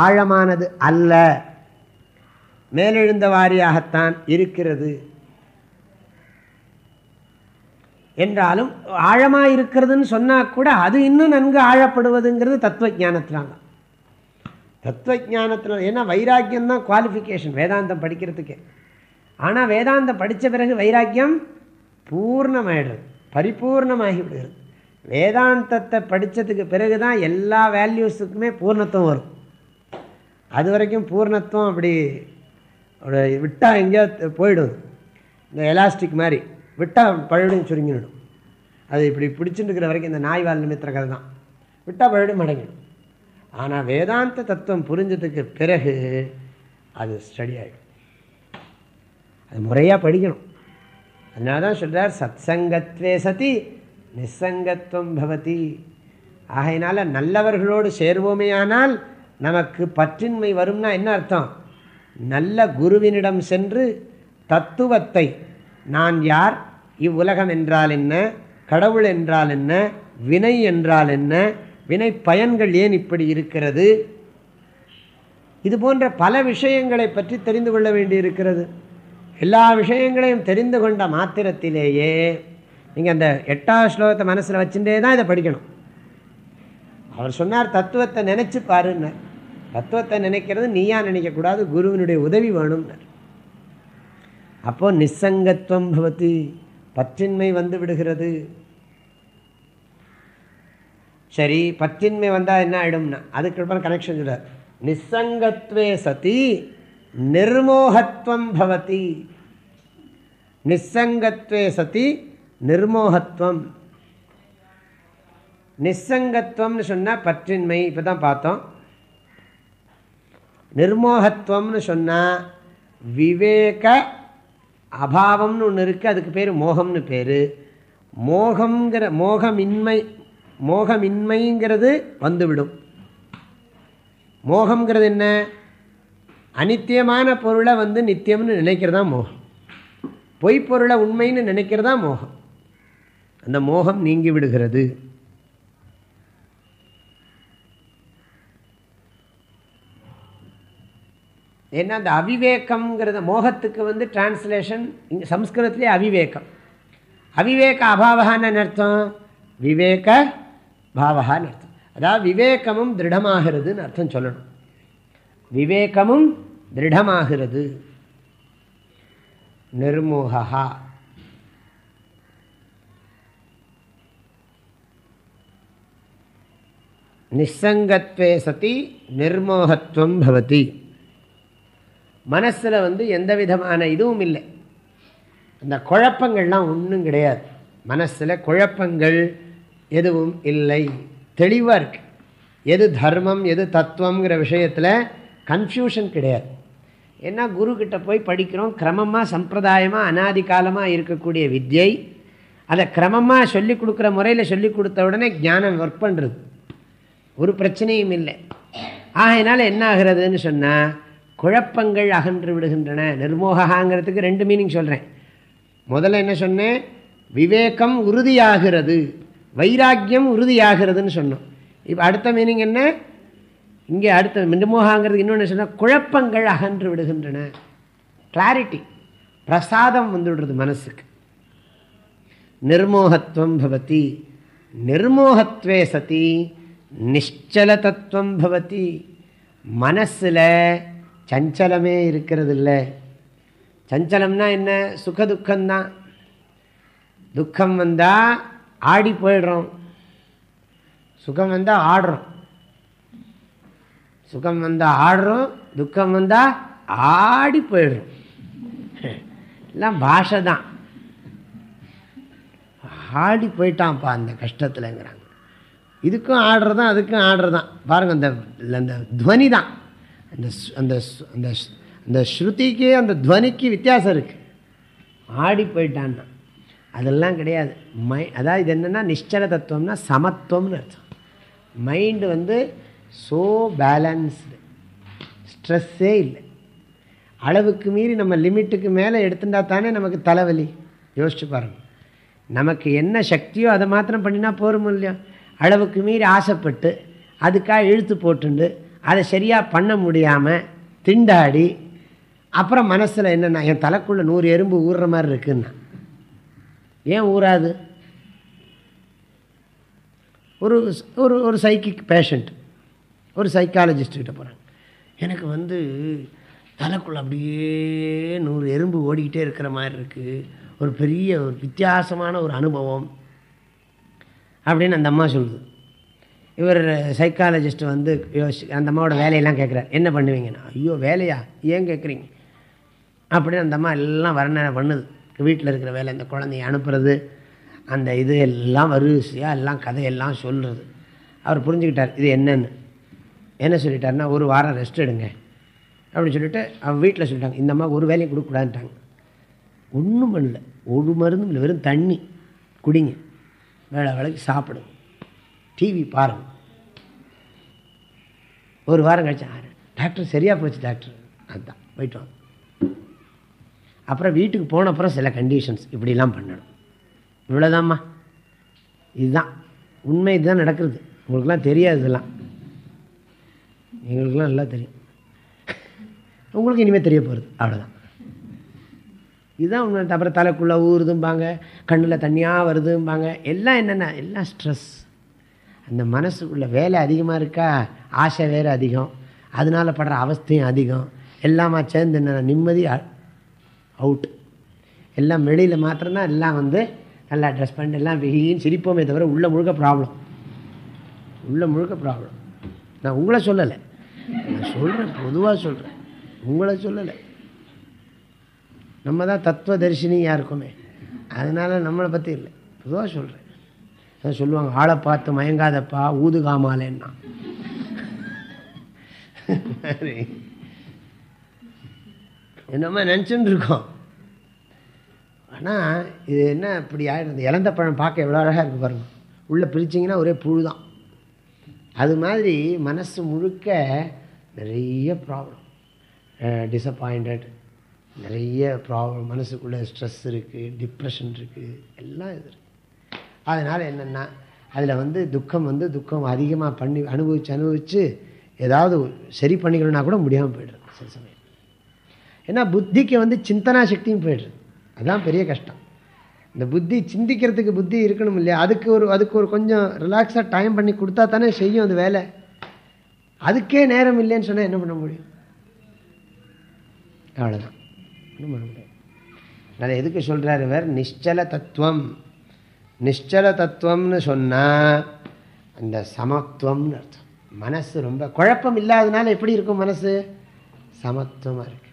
ஆழமானது அல்ல. மேலெழுந்த வாரியாகத்தான் இருக்கிறது. என்றாலும் ஆழமாக இருக்கிறதுன்னு சொன்னால் கூட அது இன்னும் நன்கு ஆழப்படுவதுங்கிறது தத்துவ ஜானத்தினால தத்துவ ஜானத்தினால் ஏன்னா வைராக்கியம் தான் குவாலிஃபிகேஷன் வேதாந்தம் படிக்கிறதுக்கே. ஆனால் வேதாந்தம் படித்த பிறகு வைராக்கியம் பூர்ணமாயிடுறது பரிபூர்ணமாகி விடுகிறது வேதாந்தத்தை படித்ததுக்கு பிறகு தான் எல்லா வேல்யூஸுக்குமே பூர்ணத்துவம் வரும். அது வரைக்கும் பூர்ணத்துவம் அப்படி விட்டால் எங்கேயோ போயிடும் இந்த எலாஸ்டிக் மாதிரி. விட்டால் பழுடும் சுருங்கிடும் அது இப்படி பிடிச்சிட்டு இருக்கிற வரைக்கும் இந்த நாய்வால் நிமித்திர கதை தான். விட்டால் பழுடும் அடங்கிடும் ஆனால் வேதாந்த தத்துவம் புரிஞ்சதுக்கு பிறகு அது ஸ்டடி ஆகிடும் அது முறையாக படிக்கணும். அதனால தான் சொல்கிறார் சத் சங்கத்வே சதி நிசங்கத்துவம் பவதி. ஆகையினால நல்லவர்களோடு சேர்வோமே ஆனால் நமக்கு பற்றின்மை வரும்னா என்ன அர்த்தம்? நல்ல குருவினிடம் சென்று தத்துவத்தை நான் யார்? இவ்வுலகம் என்றால் என்ன? கடவுள் என்றால் என்ன? வினை என்றால் என்ன? வினை பயன்கள் ஏன் இப்படி இருக்கிறது? இது போன்ற பல விஷயங்களை பற்றி தெரிந்து கொள்ள வேண்டியிருக்கிறது. எல்லா விஷயங்களையும் தெரிந்து கொண்ட மாத்திரத்திலேயே நீங்கள் அந்த எட்டாவது ஸ்லோகத்தை மனசில் வச்சுட்டே தான் இதை படிக்கணும். அவர் சொன்னார் தத்துவத்தை நினச்சி பாருன்னு தத்துவத்தை நினைக்கிறது நீயா நினைக்கக்கூடாது குருவினுடைய உதவி வேணும்னார். அப்போ நிசங்கத்துவம் பவதி. பற்றின்மை வந்து விடுகிறது. சரி பற்றின்மை வந்தால் என்ன ஆகிடும்னா அதுக்கு அப்புறம் கனெக்ஷன் சொல்ல நிசங்கத்வே சதி நிர்மோகத்துவம் பவதி. நிசங்கத்வே சதி நிர்மோகத்துவம் நிசங்கத்துவம்னு சொன்னால் பற்றின்மை இப்போ தான் பார்த்தோம். நிர்மோகத்துவம்னு சொன்னால் விவேக அபாவம்னு ஒன்று இருக்குது அதுக்கு பேர் மோகம்னு பேர். மோகங்கிற மோகமின்மை மோகமின்மைங்கிறது வந்துவிடும். மோகம்ங்கிறது என்ன? அனித்தியமான பொருளை வந்து நித்தியம்னு நினைக்கிறதா மோகம். பொய்ப்பொருளை உண்மைன்னு நினைக்கிறதா மோகம். அந்த மோகம் நீங்கி விடுகிறது. ஏன்னா அந்த அவிவேகம்ங்கிறத மோகத்துக்கு வந்து டிரான்ஸ்லேஷன் இங்கே சம்ஸ்கிருதத்துலேயே அவிவேகம். அவிவேக அபாவகான்னு அர்த்தம்? விவேக பாவகான்னு அர்த்தம். அதாவது விவேகமும் திருடமாகிறதுன்னு அர்த்தம் சொல்லணும். விவேகமும் திருடமாகிறது. நிர்மோகா நிசங்கத்வே சதி நிர்மோகத்துவம் பவதி. மனசில் வந்து எந்த விதமான இதுவும் இல்லை. அந்த குழப்பங்கள்லாம் ஒன்றும் கிடையாது. மனசில் குழப்பங்கள் எதுவும் இல்லை. தெளிவாக இருக்கு. எது தர்மம் எது தத்துவங்கிற விஷயத்தில் கன்ஃபியூஷன் கிடையாது. ஏன்னா குருக்கிட்ட போய் படிக்கிறோம். கிரமமாக சம்பிரதாயமாக அனாதி காலமாக இருக்கக்கூடிய வித்யை அதை கிரமமாக சொல்லி கொடுக்குற முறையில் சொல்லி கொடுத்த உடனே ஞானம் ஒர்க் பண்ணுறது ஒரு பிரச்சனையும் இல்லை. ஆகையினால என்ன ஆகிறதுன்னு சொன்னால் குழப்பங்கள் அகன்று விடுகின்றன. நிர்மோகாங்கிறதுக்கு ரெண்டு மீனிங் சொல்கிறேன் முதல்ல என்ன சொன்னேன்? விவேகம் உறுதியாகிறது. வைராக்கியம் உறுதியாகிறதுன்னு சொன்னோம். இப்போ அடுத்த மீனிங் என்ன? இங்கே அடுத்த நிர்மோகாங்கிறது இன்னொன்று சொன்னால் குழப்பங்கள் அகன்று விடுகின்றன. கிளாரிட்டி பிரசாதம் வந்துவிடுறது மனசுக்கு. நிர்மோகத்துவம் பவதி. நிர்மோகத்வே சதி. நிச்சல தத்துவம் பவதி. மனசில் சஞ்சலமே இருக்கிறது இல்லை சஞ்சலம்னா என்ன? சுக துக்கம்தான் துக்கம் வந்தால் ஆடி போயிடுறோம். சுகம் வந்தால் ஆடுறோம். சுகம் வந்தால் ஆடுறோம் துக்கம் வந்தால் ஆடி போயிடுறோம். எல்லாம் பாஷை தான் ஆடி போயிட்டான்ப்பா அந்த கஷ்டத்தில்ங்கிறாங்க. இதுக்கும் ஆடுறது தான் அதுக்கும் ஆடுறது தான் பாருங்கள் அந்த அந்த துவனி தான் அந்த அந்த அந்த அந்த ஸ்ருதிக்கு அந்த துவனிக்கு வித்தியாசம் இருக்குது ஆடி போயிட்டான்னா அதெல்லாம் கிடையாது. மை அதாவது இது என்னென்னா நிச்சல தத்துவம்னா சமத்துவம்னு அர்த்தம். மைண்டு வந்து ஸோ பேலன்ஸ்டு ஸ்ட்ரெஸ்ஸே இல்லை. அளவுக்கு மீறி நம்ம லிமிட்டுக்கு மேலே எடுத்துட்டா தானே நமக்கு தலைவலி. யோசிச்சு பாருங்கள் நமக்கு என்ன சக்தியோ அதை மாத்திரம் பண்ணினா போரும் இல்லையா? அளவுக்கு மீறி ஆசைப்பட்டு அதுக்காக இழுத்து போட்டுண்டு அதை சரியாக பண்ண முடியாமல் திண்டாடி அப்புறம் மனசில் என்னென்னா என் தலைக்குள்ளே நூறு எறும்பு ஊறுற மாதிரி இருக்குன்னா. ஏன் ஊறாது? ஒரு ஒரு ஒரு சைக்கிக் பேஷண்ட் ஒரு சைக்காலஜிஸ்ட்கிட்ட போகிறாங்க எனக்கு வந்து தலைக்குள்ள அப்படியே நூறு எறும்பு ஓடிக்கிட்டே இருக்கிற மாதிரி இருக்குது ஒரு பெரிய ஒரு வித்தியாசமான ஒரு அனுபவம் அப்படின்னு அந்த அம்மா சொல்லுது. இவர் சைக்காலஜிஸ்ட் வந்து யோசி அந்த அம்மாவோட வேலையெல்லாம் கேட்குறாரு என்ன பண்ணுவீங்கண்ணா ஐயோ வேலையா? ஏன் கேட்குறீங்க அப்படின்னு அந்த அம்மா எல்லாம் வர்ணனை பண்ணுது. வீட்டில் இருக்கிற வேலை இந்த குழந்தைய அனுப்புறது அந்த இது எல்லாம் வரிசையாக எல்லாம் கதையெல்லாம் சொல்கிறது அவர் புரிஞ்சுக்கிட்டார் இது என்னென்னு. என்ன சொல்லிட்டாருன்னா ஒரு வாரம் ரெஸ்ட் எடுங்க. அப்படின்னு சொல்லிட்டு அவன் வீட்டில் சொல்லிட்டாங்க இந்த அம்மா ஒரு வேலையும் கொடுக்கக்கூடாதுட்டாங்க ஒன்றும் பண்ணல. ஒரு மருந்தும் இல்லை வெறும் தண்ணி. குடிங்க. வேலை வேலைக்கு சாப்பிடுங்க. டிவி பாருங்க ஒரு வாரம் கழிச்சு டாக்டர் சரியாக போச்சு டாக்டர். அதுதான் போயிட்டு வாங்க. அப்புறம் வீட்டுக்கு போன அப்புறம் சில கண்டிஷன்ஸ் இப்படிலாம் பண்ணணும். இவ்வளோதாம்மா இதுதான். உண்மை இதுதான் நடக்கிறது. உங்களுக்குலாம் தெரியாது இதெல்லாம். எங்களுக்கெல்லாம் நல்லா தெரியும். உங்களுக்கு இனிமேல் தெரிய போகிறது அவ்வளோதான் இதுதான் உண்மை. அப்புறம் தலைக்குள்ளே ஊறுதும்பாங்க கண்ணில் தண்ணியாக வருதும்பாங்க. எல்லாம் என்னென்ன? எல்லாம் ஸ்ட்ரெஸ் அந்த மனசுக்குள்ள வேலை அதிகமாக இருக்கா? ஆசை வேறு அதிகம். அதனால படுற அவஸ்தையும் அதிகம். எல்லாமா சேர்ந்து என்ன நிம்மதி அவுட் எல்லாம் வெளியில் மாத்திரம்தான் எல்லாம் வந்து நல்லா ட்ரெஸ் பண்ணிட்டு எல்லாம் வெயின்னு சிரிப்போமே தவிர உள்ள முழுக்க ப்ராப்ளம் உள்ள முழுக்க ப்ராப்ளம் நான் உங்களை சொல்லலை. நான் சொல்கிறேன் பொதுவாக சொல்கிறேன் உங்களை சொல்லலை. நம்ம தான் தத்துவ தரிசினியாக இருக்கோமே. அதனால் நம்மளை பற்றி இல்லை. பொதுவாக சொல்கிறேன் அதான் சொல்லுவாங்க ஆளை பார்த்து மயங்காதப்பா ஊதுகாமாலேன்னா என்னமா நினச்சின்னு இருக்கோம். ஆனால் இது என்ன இப்படி ஆகிடுது இழந்த பழம் பார்க்க எவ்வளோ அழகாக இருக்குது பாருங்க. உள்ளே பிரிச்சிங்கன்னா ஒரே புழு தான் அது மாதிரி மனசு முழுக்க நிறைய ப்ராப்ளம் டிசப்பாயிண்டட் நிறைய ப்ராப்ளம் மனசுக்குள்ளே ஸ்ட்ரெஸ் இருக்குது டிப்ரெஷன் இருக்குது எல்லாம் இது இருக்குது அதனால் என்னென்னா அதில் வந்து துக்கம் வந்து துக்கம் அதிகமாக பண்ணி அனுபவித்து அனுபவித்து ஏதாவது சரி பண்ணிக்கணும்னா கூட முடியாமல் போய்டுறது சில சமயம். ஏன்னா புத்திக்கு வந்து சிந்தனா சக்தியும் போய்டுறது. அதுதான் பெரிய கஷ்டம். இந்த புத்தி சிந்திக்கிறதுக்கு புத்தி இருக்கணும் இல்லையா? அதுக்கு ஒரு அதுக்கு ஒரு கொஞ்சம் ரிலாக்ஸாக டைம் பண்ணி கொடுத்தா தானே செய்யும் அந்த வேலை. அதுக்கே நேரம் இல்லைன்னு சொன்னால் என்ன பண்ண முடியும்? அவ்வளோதான் ஒன்றும் பண்ண முடியாது. அதனால் எதுக்கு சொல்கிறாரு இவர்? நிச்சல தத்துவம். நிశ్చல தத்துவம்னு சொன்னால் அந்த சமத்துவம்னு அர்த்தம். மனசு ரொம்ப குழப்பம் இல்லாதனால எப்படி இருக்கும் மனசு? சமத்துவமாக இருக்கு.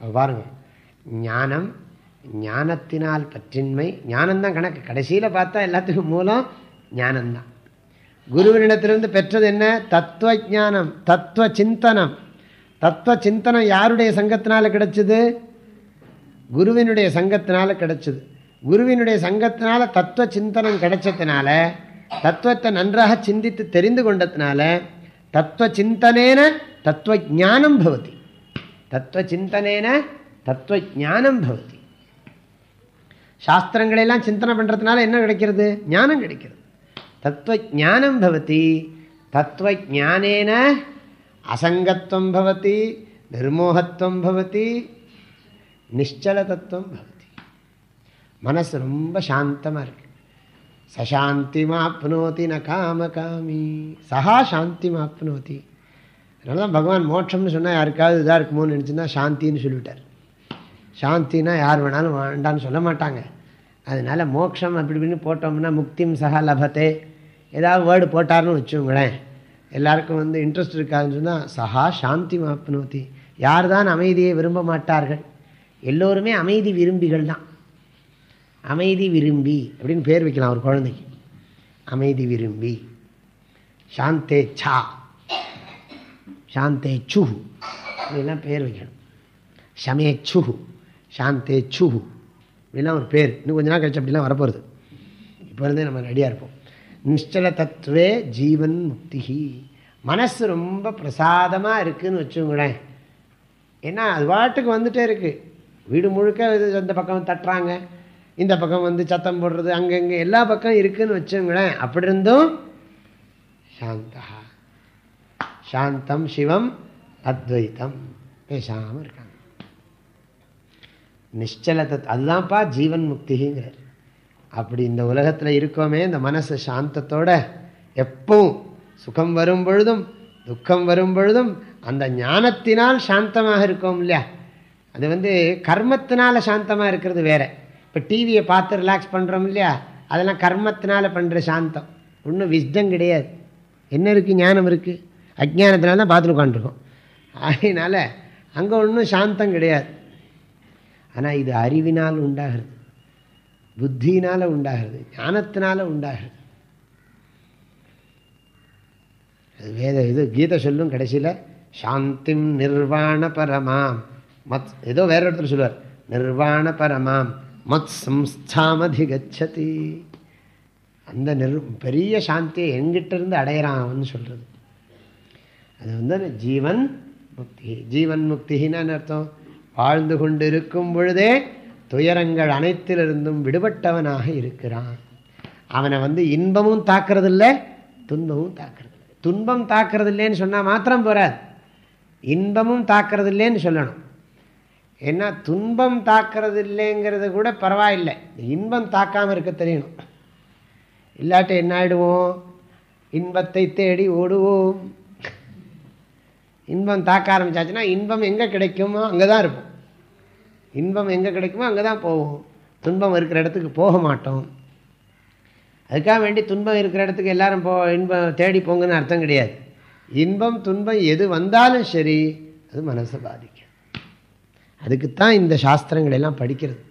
அப்ப பாருங்க ஞானம் ஞானத்தினால் பற்றின்மை ஞானம்தான் கணக்கு. கடைசியில் பார்த்தா எல்லாத்துக்கும் மூலம் ஞானம்தான். குருவினிடத்திலிருந்து பெற்றது என்ன? தத்துவ ஞானம் தத்துவ சிந்தனம் தத்துவ சிந்தனம் யாருடைய சங்கத்தினால் கிடைச்சிது? குருவினுடைய சங்கத்தினால் கிடைச்சிது. குருவினுடைய சங்கத்தினால தத்துவ சிந்தனம் கிடைச்சதுனால தத்துவத்தை நன்றாக சிந்தித்து தெரிந்து கொண்டதுனால தத்துவ சிந்தனேன தத்துவ ஜானம் பவதி. தத்துவ சிந்தனேன தத்துவ ஞானம் பவதி. சாஸ்திரங்களெல்லாம் சிந்தனை பண்ணுறதுனால என்ன கிடைக்கிறது? ஞானம் கிடைக்கிறது. தத்துவ ஞானம் பவதி தத்துவ ஞானேன அசங்கத்துவம் பவதி நிர்மோகத்துவம் பவதி நிச்சல தத்துவம் பவதி. மனசு ரொம்ப சாந்தமாக இருக்கு. சசாந்திமாப்னோதி ந காம காமி சஹா சாந்திமாப்னோதி அதனால தான் பகவான் மோட்சம்னு சொன்னால் யாருக்காவது இதாக இருக்குமோன்னு நினச்சின்னா சாந்தின்னு சொல்லிவிட்டார் சாந்தினா யார் வேணாலும் வேண்டான்னு சொல்ல மாட்டாங்க. அதனால் மோட்சம் அப்படி இப்படின்னு போட்டோம்னா முக்திம் சஹா லபத்தே ஏதாவது வேர்டு போட்டார்னு வச்சுங்களேன் எல்லாருக்கும் வந்து இன்ட்ரெஸ்ட் இருக்காதுன்னு சொன்னால் சஹா சாந்தி மாப்னோதி யார் தான் அமைதியை விரும்ப மாட்டார்கள்? எல்லோருமே அமைதி விரும்பிகள் தான். அமைதி விரும்பி அப்படின்னு பேர் வைக்கலாம் ஒரு குழந்தைக்கு. அமைதி விரும்பி. சாந்தே சா. சாந்தே சுஹு இப்படிலாம் பேர் வைக்கணும். ஷமே சுஹு சாந்தே சுஹு இப்படிலாம் ஒரு பேர். இன்னும் கொஞ்ச நாள் கழிச்சு அப்படிலாம் வரப்போகிறது இப்போ இருந்தே நம்ம ரெடியாக இருப்போம். நிச்சல தத்துவே ஜீவன் முக்திகி மனசு ரொம்ப பிரசாதமாக இருக்குதுன்னு வச்சுங்களேன் ஏன்னா அது பாட்டுக்கு வந்துகிட்டே இருக்குது வீடு முழுக்க இது இந்த பக்கம் தட்டுறாங்க. இந்த பக்கம் வந்து சத்தம் போடுறது அங்கங்கே எல்லா பக்கம் இருக்குதுன்னு வச்சுங்களேன். அப்படி இருந்தும் சாந்தா. சாந்தம் சிவம் அத்வைத்தம் பேசாமல் இருக்காங்க. நிச்சல தத் அதுதான்ப்பா ஜீவன் முக்திங்கிறார். அப்படி இந்த உலகத்தில் இருக்கோமே இந்த மனசு சாந்தத்தோட எப்பவும் சுகம் வரும் பொழுதும் துக்கம் வரும் பொழுதும் அந்த ஞானத்தினால் சாந்தமாக இருக்கோம் இல்லையா? அது வந்து கர்மத்தினால் சாந்தமாக இருக்கிறது வேற. இப்போ டிவியை பார்த்து ரிலாக்ஸ் பண்ணுறோம் இல்லையா? அதெல்லாம் கர்மத்தினால் பண்ணுற சாந்தம். ஒன்றும் விஸ்டம் கிடையாது. என்ன இருக்குது ஞானம் இருக்குது அஜானத்தினால தான் பார்த்துட்டு உட்காந்துருக்கோம் அதனால் அங்கே ஒன்றும் சாந்தம் கிடையாது. ஆனால் இது அறிவினால் உண்டாகிறது. புத்தியினால் உண்டாகிறது. ஞானத்தினால உண்டாகிறது. அது வேத இது கீதை சொல்லும் கடைசியில் சாந்திம் நிர்வாண பரமாம். மத் ஏதோ வேற இடத்துல சொல்லுவார் நிர்வாண பரமாம். மத் சம்ஸ்தாமதிகச்சதி அந்த நிர் பெரிய சாந்தியை எங்கிட்ட இருந்து அடையிறான் அவன் சொல்கிறது அது வந்து ஜீவன் முக்தி. ஜீவன் முக்தின்னு அர்த்தம்? வாழ்ந்து கொண்டு இருக்கும் பொழுதே துயரங்கள் அனைத்திலிருந்தும் விடுபட்டவனாக இருக்கிறான். அவனை வந்து இன்பமும் தாக்குறதில்ல துன்பமும் தாக்குறது துன்பம் தாக்குறது இல்லைன்னு சொன்னால் மாத்திரம் போகாது இன்பமும் தாக்குறது இல்லைன்னு சொல்லணும். ஏன்னா துன்பம் தாக்கிறது இல்லைங்கிறது கூட பரவாயில்லை. இன்பம் தாக்காமல் இருக்க தெரியணும். இல்லாட்டி என்ன ஆகிடுவோம் இன்பத்தை தேடி ஓடுவோம். இன்பம் தாக்க ஆரம்பிச்சாச்சுன்னா இன்பம் எங்கே கிடைக்குமோ அங்கே தான் இருப்போம். இன்பம் எங்கே கிடைக்குமோ அங்கே தான் போவோம். துன்பம் இருக்கிற இடத்துக்கு போக மாட்டோம். அதுக்காக வேண்டி துன்பம் இருக்கிற இடத்துக்கு எல்லாரும் போ இன்பம் தேடி போங்கன்னு அர்த்தம் கிடையாது. இன்பம் துன்பம் எது வந்தாலும் சரி அது மனசை பாதிக்கும். அதுக்குத்தான் இந்த சாஸ்திரங்கள் எல்லாம் படிக்கிறது.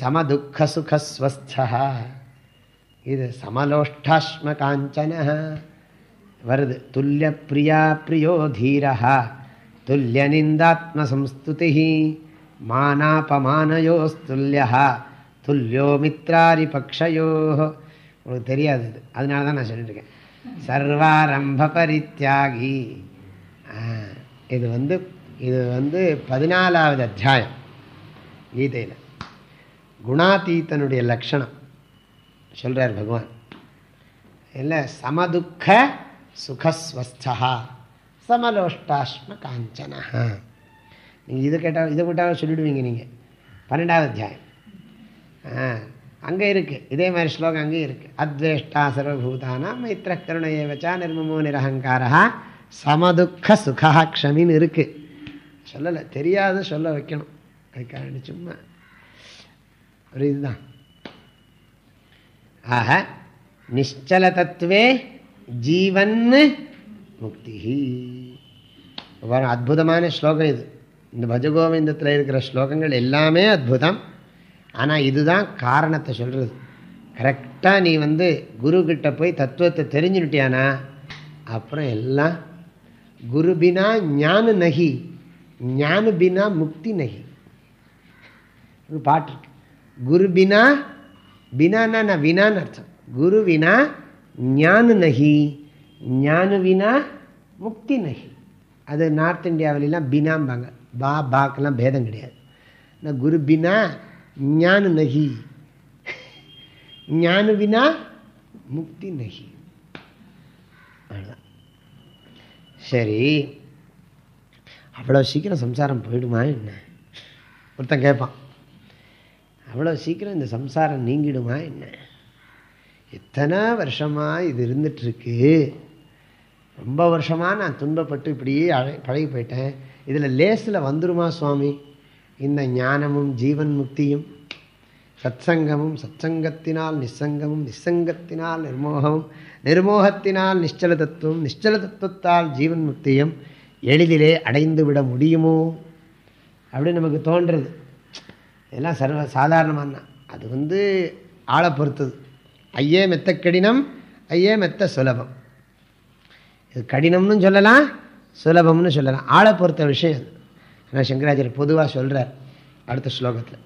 சமதுக்க சுகஸ்வஸ்தா இது சமலோஷ்டாஸ்ம காஞ்சன. வருது. துல்லிய பிரியா பிரியோ தீரா துல்லிய நிந்தாத்மசம்ஸ்துதி மானாபமானயோஸ்துல்யா துல்லியோ மித்ராரி பக்ஷயோ. உங்களுக்கு தெரியாது இது. அதனால தான் நான் சொல்லிட்டுருக்கேன். சர்வாரம்ப பரித்தியாகி இது வந்து இது வந்து பதினாலாவது அத்தியாயம் கீதையில். குணாதீத்தனுடைய லக்ஷணம் சொல்கிறார் பகவான். இல்லை சமதுக்க சுகஸ்வஸ்தா சமலோஷ்டாஸ்ம காஞ்சனா நீங்கள் இது கேட்டால் இதை விட்டால் சொல்லிவிடுவீங்க நீங்கள் பன்னெண்டாவது அத்தியாயம். அங்கே இருக்குது இதே மாதிரி ஸ்லோகம் அங்கேயும் இருக்குது அத்வேஷ்டா சர்வபூதானா மைத்திர கருணையை வச்சா நிர்மமோ நிரகங்காரா சமதுக்க சுகா க்ஷமின்னு இருக்குது சொல்லலை. தெரியாத சொல்ல வைக்கணும். அதுக்காக சும்மா ஒரு இதுதான். ஆக நிச்சல தத்துவே ஜீவன் முக்தி. அற்புதமான ஸ்லோகம் இது. இந்த பஜகோவிந்தத்தில் இருக்கிற ஸ்லோகங்கள் எல்லாமே அற்புதம். ஆனால் இதுதான் காரணத்தை சொல்கிறது கரெக்டாக நீ வந்து குருக்கிட்ட போய் தத்துவத்தை தெரிஞ்சுக்கிட்டியானா? அப்புறம் எல்லாம் குருபினா ஞான நகி ஞான பினா முக்தி நகி. ஒரு பாட்டு இருக்கு குரு பினா பினானா நான் வினான்னு அர்த்தம். குரு வினா ஞான நகி ஞான வினா முக்தி நகி. அது நார்த் இந்தியாவிலாம் பினாம்பாங்க. பா பாக்கெல்லாம் பேதம் கிடையாது. நான் குரு பினா ஞான நகி. ஞான வினா முக்தி நகி. சரி. அவ்வளோ சீக்கிரம் சம்சாரம் போயிடுமா என்ன? ஒருத்தன் கேட்பான். அவ்வளோ சீக்கிரம் இந்த சம்சாரம் நீங்கிடுமா என்ன? எத்தனை வருஷமாக இது இருந்துகிட்ருக்கு ரொம்ப வருஷமாக நான் துன்பப்பட்டு இப்படியே பழகி போயிட்டேன். இதில் லேஸில் வந்துருமா சுவாமி? இந்த ஞானமும் ஜீவன் முக்தியும். சத்சங்கமும் சத்சங்கத்தினால் நிசங்கமும் நிசங்கத்தினால் நிர்மோகமும் நிர்மோகத்தினால் நிச்சல தத்துவம் நிச்சல தத்துவத்தால் ஜீவன் முக்தியும். எளிதிலே அடைந்து விட முடியுமோ? அப்படின்னு நமக்கு தோன்றுறது இதெல்லாம் சர்வ சாதாரணமான. அது வந்து ஆளை பொறுத்தது. ஐயே மெத்த கடினம் ஐயே மெத்த சுலபம். இது கடினம்னு சொல்லலாம் சுலபம்னு சொல்லலாம். ஆளை பொறுத்த விஷயம் அது. ஆனால் சங்கராச்சாரியர் பொதுவாக சொல்கிறார் அடுத்த ஸ்லோகத்தில்.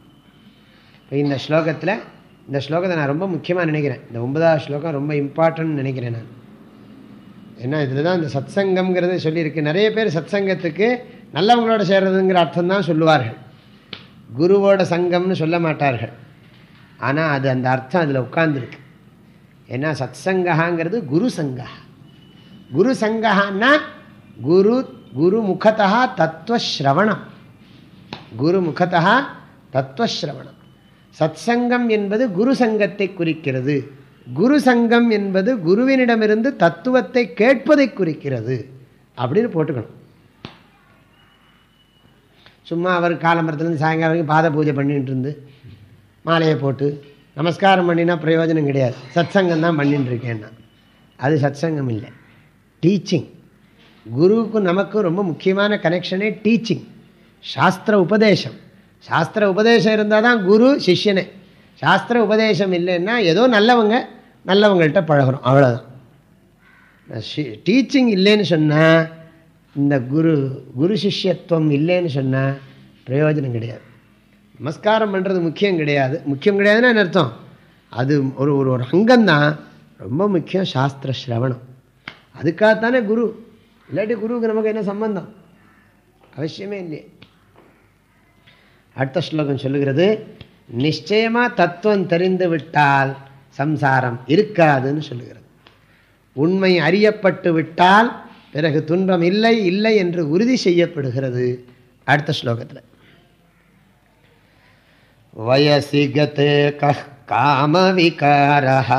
இப்போ இந்த ஸ்லோகத்தில் இந்த ஸ்லோகத்தை நான் ரொம்ப முக்கியமாக நினைக்கிறேன். இந்த ஒன்பதாவது ஸ்லோகம் ரொம்ப இம்பார்ட்டன்ட்னு நினைக்கிறேன் நான். ஏன்னா இதில் தான் இந்த சத்சங்கம்ங்கிறது சொல்லியிருக்கு. நிறைய பேர் சத்சங்கத்துக்கு நல்லவங்களோட சேர்றதுங்கிற அர்த்தம் தான் சொல்லுவார்கள். குருவோட சங்கம்னு சொல்ல மாட்டார்கள். ஆனால் அது அந்த அர்த்தம் அதில் உட்கார்ந்துருக்கு. ஏன்னா சத்சங்காங்கிறது குரு சங்கா. குரு சங்ககான்னா குரு குரு முகத்தா தத்துவஸ்ரவணம் குரு முகத்தா தத்துவஸ்ரவணம் சத்சங்கம் என்பது குரு சங்கத்தை குறிக்கிறது. குரு சங்கம் என்பது குருவினிடமிருந்து தத்துவத்தை கேட்பதை குறிக்கிறது அப்படின்னு போட்டுக்கணும். சும்மா அவர் காலம்பரத்துலேருந்து சாயங்காலம் வரைக்கும் பாத பூஜை பண்ணிகிட்டு இருந்து மாலையை போட்டு நமஸ்காரம் பண்ணினா பிரயோஜனம் கிடையாது. சத்சங்கம் தான் பண்ணிட்டு அது அது சத்சங்கம் இல்லை. டீச்சிங் குருவுக்கும் நமக்கும் ரொம்ப முக்கியமான கனெக்ஷனே டீச்சிங் சாஸ்திர உபதேசம். சாஸ்திர உபதேசம் இருந்தால் தான் குரு சிஷ்யனே. சாஸ்திர உபதேசம் இல்லைன்னா ஏதோ நல்லவங்க நல்லவங்கள்ட்ட பழகிறோம். அவ்வளோதான் டீச்சிங் இல்லைன்னு சொன்னால் இந்த குரு குரு சிஷ்யத்துவம் இல்லைன்னு சொன்னால் பிரயோஜனம் கிடையாது. நமஸ்காரம் பண்ணுறது முக்கியம் கிடையாது. முக்கியம் கிடையாதுன்னு அர்த்தம்? அது ஒரு ஒரு ஒரு அங்கம்தான். ரொம்ப முக்கியம் சாஸ்திர ஸ்ரவணம். அதுக்காகத்தானே குரு. இல்லாட்டி குருவுக்கு நமக்கு என்ன சம்பந்தம்? அவசியமே இல்லையே. அடுத்த ஸ்லோகம் சொல்லுகிறது நிச்சயமாக தத்துவம் தெரிந்து விட்டால் சம்சாரம் இருக்காதுன்னு சொல்லுகிறது உண்மை அறியப்பட்டு விட்டால் பிறகு துன்பம் இல்லை இல்லை என்று உறுதி செய்யப்படுகிறது அடுத்த ஸ்லோகத்தில் வயசி கத் கஹ் காமவிகாரः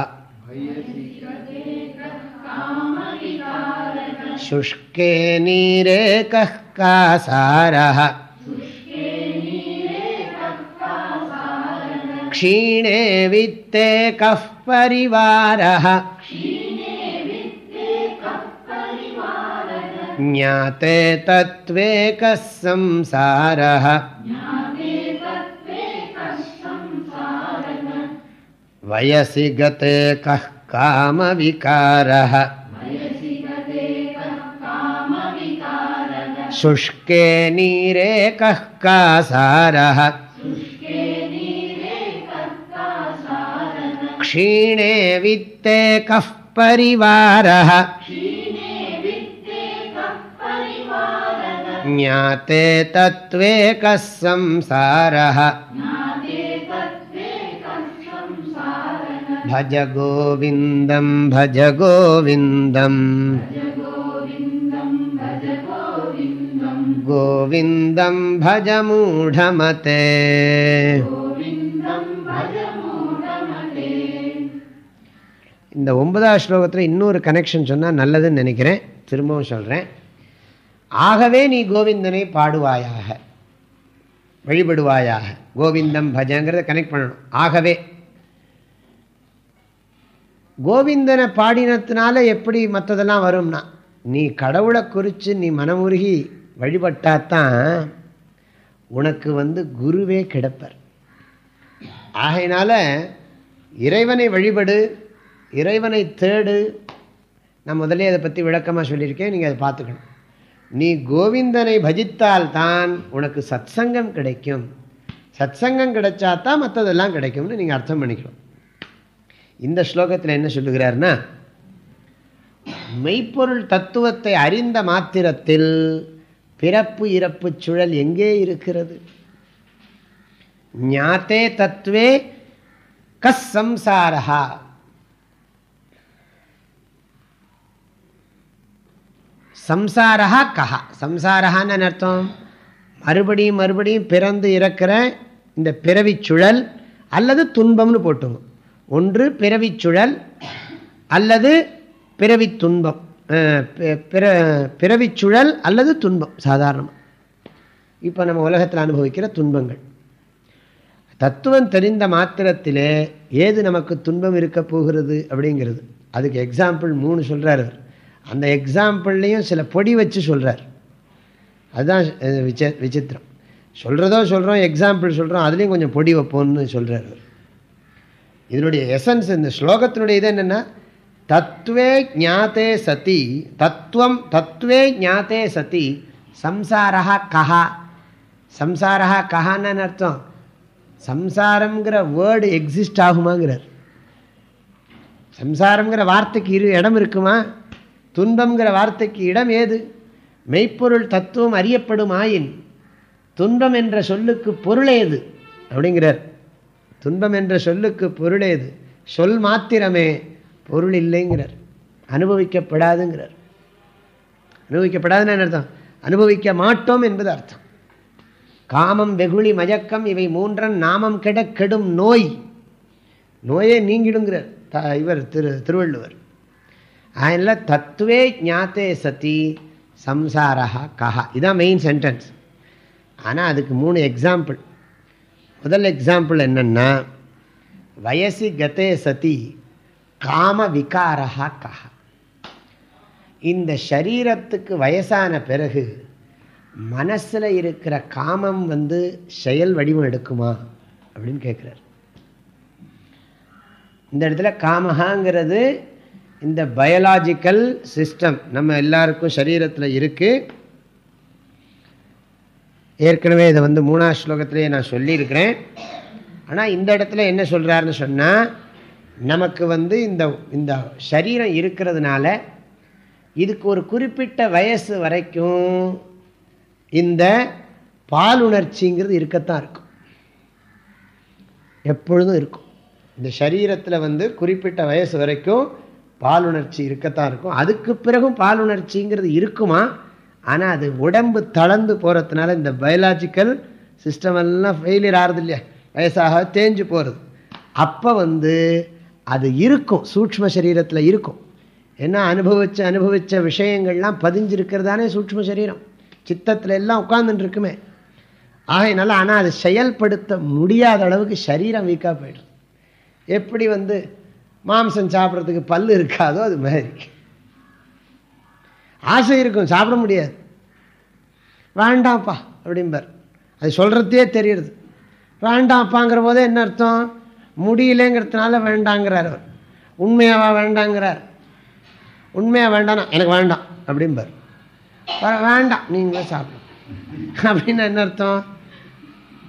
शुष्के नीरे कः कासारः क्षीणे वित्ते कः परिवारः? ज्ञाते तत्त्वे कः संसारः। वयसि गते कः कामविकारः? शुष्के नीरे कः कासारः क्षीणे वित्ते कः परिवारः। ज्ञाते तत्त्वे कः संसारः। भज गोविन्दं, भज गोविन्दम् गोविन्दं भज मूढमते। இந்த ஒன்பதாவது ஸ்லோகத்தில் இன்னொரு கனெக்ஷன் சொன்னால் நல்லதுன்னு நினைக்கிறேன். திரும்பவும் சொல்கிறேன் ஆகவே நீ கோவிந்தனை பாடுவாயாக வழிபடுவாயாக. கோவிந்தம் பஜங்கிறத கனெக்ட் பண்ணணும். ஆகவே கோவிந்தனை பாடினத்தினால எப்படி மற்றதெல்லாம் வரும்னா நீ கடவுளை குறித்து நீ மனமுருகி வழிபட்டாதான் உனக்கு வந்து குருவே கிடப்பர். ஆகையினால இறைவனை வழிபடு இறைவனை தேடு. நான் முதலே அதை பற்றி விளக்கமாக சொல்லியிருக்கேன். நீங்கள் அதை பார்த்துக்கணும். நீ கோவிந்தனை பஜித்தால்தான் உனக்கு சத்சங்கம் கிடைக்கும். சத்சங்கம் கிடைச்சா தான் மற்றதெல்லாம் கிடைக்கும்னு நீங்கள் அர்த்தம் பண்ணிக்கணும். இந்த ஸ்லோகத்தில் என்ன சொல்லுகிறார்னா மெய்ப்பொருள் தத்துவத்தை அறிந்த மாத்திரத்தில் பிறப்பு இறப்பு சுழல் எங்கே இருக்கிறது? ஞாத்தே தத்துவே கஸ் சம்சாரா சம்சாரா கஹா. சம்சாரஹான்னு அர்த்தம்? மறுபடியும் மறுபடியும் பிறந்து இறக்கிற இந்த பிறவிச் சுழல் அல்லது துன்பம்னு போட்டுங்க ஒன்று பிறவிச் சுழல் அல்லது பிறவி துன்பம். பிற பிறவி சுழல் அல்லது துன்பம் சாதாரணமாக இப்போ நம்ம உலகத்தில் அனுபவிக்கிற துன்பங்கள். தத்துவம் தெரிந்த மாத்திரத்திலே ஏது நமக்கு துன்பம் இருக்க போகிறது அப்படிங்கிறது. அதுக்கு எக்ஸாம்பிள் மூணு சொல்கிறார் அவர். அந்த எக்ஸாம்பிள்லேயும் சில பொடி வச்சு சொல்கிறார் அதுதான் விச விசித்திரம். சொல்கிறதோ சொல்கிறோம் எக்ஸாம்பிள் சொல்கிறோம் அதுலேயும் கொஞ்சம் பொடி வைப்போம்னு சொல்கிறார் அவர். இதனுடைய எசன்ஸ் இந்த ஸ்லோகத்தினுடைய இது என்னென்னா தத்துவே ஞாத்தே சதி தத்துவம் தத்துவே ஞாத்தே சதி சம்சாரா கஹா. சம்சாரா கஹான்னு அர்த்தம்? சம்சாரம்ங்கிற வேர்டு எக்ஸிஸ்ட் ஆகுமாங்கிறார். சம்சாரம்ங்கிற வார்த்தைக்கு இரு இடம் இருக்குமா? துன்பங்கிற வார்த்தைக்கு இடம் ஏது? மெய்ப்பொருள் தத்துவம் அறியப்படுமாயின்? துன்பம் என்ற சொல்லுக்கு பொருளேது அப்படிங்கிறார். துன்பம் என்ற சொல்லுக்கு பொருளேது சொல் மாத்திரமே பொருள் இல்லைங்கிறார். அனுபவிக்கப்படாதுங்கிறார். அனுபவிக்கப்படாதுன்னு அர்த்தம்? அனுபவிக்க மாட்டோம் என்பது அர்த்தம். காமம் வெகுளி மயக்கம் இவை மூன்றன் நாமம் கெட கெடும் நோய். நோயே நீங்கிடுங்கிறார். த இவர் திரு திருவள்ளுவர். அதனால் தத்துவே ஞாத்தே சதி சம்சாரா கஹா. இதான் மெயின் சென்டென்ஸ் ஆனால் அதுக்கு மூணு எக்ஸாம்பிள் முதல் எக்ஸாம்பிள் என்னென்னா வயசி கதே சதி காம விகாரா கஹா. இந்த சரீரத்துக்கு வயசான பிறகு மனசில் இருக்கிற காமம் வந்து செயல் வடிவம் எடுக்குமா? அப்படின்னு கேட்குறார் இந்த இடத்துல காமஹாங்கிறது இந்த பயாலாஜிக்கல் சிஸ்டம் நம்ம எல்லாருக்கும் சரீரத்தில் இருக்குது ஏற்கனவே இதை வந்து மூணாவது ஸ்லோகத்திலேயே நான் சொல்லியிருக்கிறேன். ஆனால் இந்த இடத்துல என்ன சொல்கிறாருன்னு சொன்னால் நமக்கு வந்து இந்த இந்த சரீரம் இருக்கிறதுனால இதுக்கு ஒரு குறிப்பிட்ட வயசு வரைக்கும் இந்த பாலுணர்ச்சிங்கிறது இருக்கத்தான் இருக்கும். எப்பொழுதும் இருக்கும். இந்த சரீரத்தில் வந்து குறிப்பிட்ட வயசு வரைக்கும் பாலுணர்ச்சி இருக்கத்தான் இருக்கும். அதுக்கு பிறகும் பாலுணர்ச்சிங்கிறது இருக்குமா? ஆனால் அது உடம்பு தளர்ந்து போகிறதுனால இந்த பயாலாஜிக்கல் சிஸ்டம் எல்லாம் ஃபெயிலியர் ஆகிறது இல்லையா? வயசாக தேஞ்சு போகிறது அப்போ வந்து அது இருக்கும். சூக்ஷ்ம சரீரத்தில் இருக்கும். ஏன்னா அனுபவிச்ச அனுபவித்த விஷயங்கள்லாம் பதிஞ்சிருக்கிறதானே சூக்ஷ்ம சரீரம். சித்தத்தில் எல்லாம் உட்கார்ந்துட்டு இருக்குமே ஆகையினால ஆனால் அதை செயல்படுத்த முடியாத அளவுக்கு சரீரம் வீக்காக போய்டுது. எப்படி வந்து மாம்சம் சாப்பிட்றதுக்கு பல் இருக்காதோ அது மாதிரி. ஆசை இருக்கும் சாப்பிட முடியாது. வேண்டாம்ப்பா அப்படிம்பார். அது சொல்கிறதே தெரியுது. வேண்டாம்ப்பாங்கிற போதே என்ன அர்த்தம்? முடியலைங்கிறதுனால வேண்டாங்கிறார் அவர். உண்மையாவா வேண்டாங்கிறார். உண்மையாக வேண்டாம் எனக்கு வேண்டாம் அப்படிம்பார். வேண்டாம் நீங்களே சாப்பிடும் அப்படின்னு என்ன அர்த்தம்?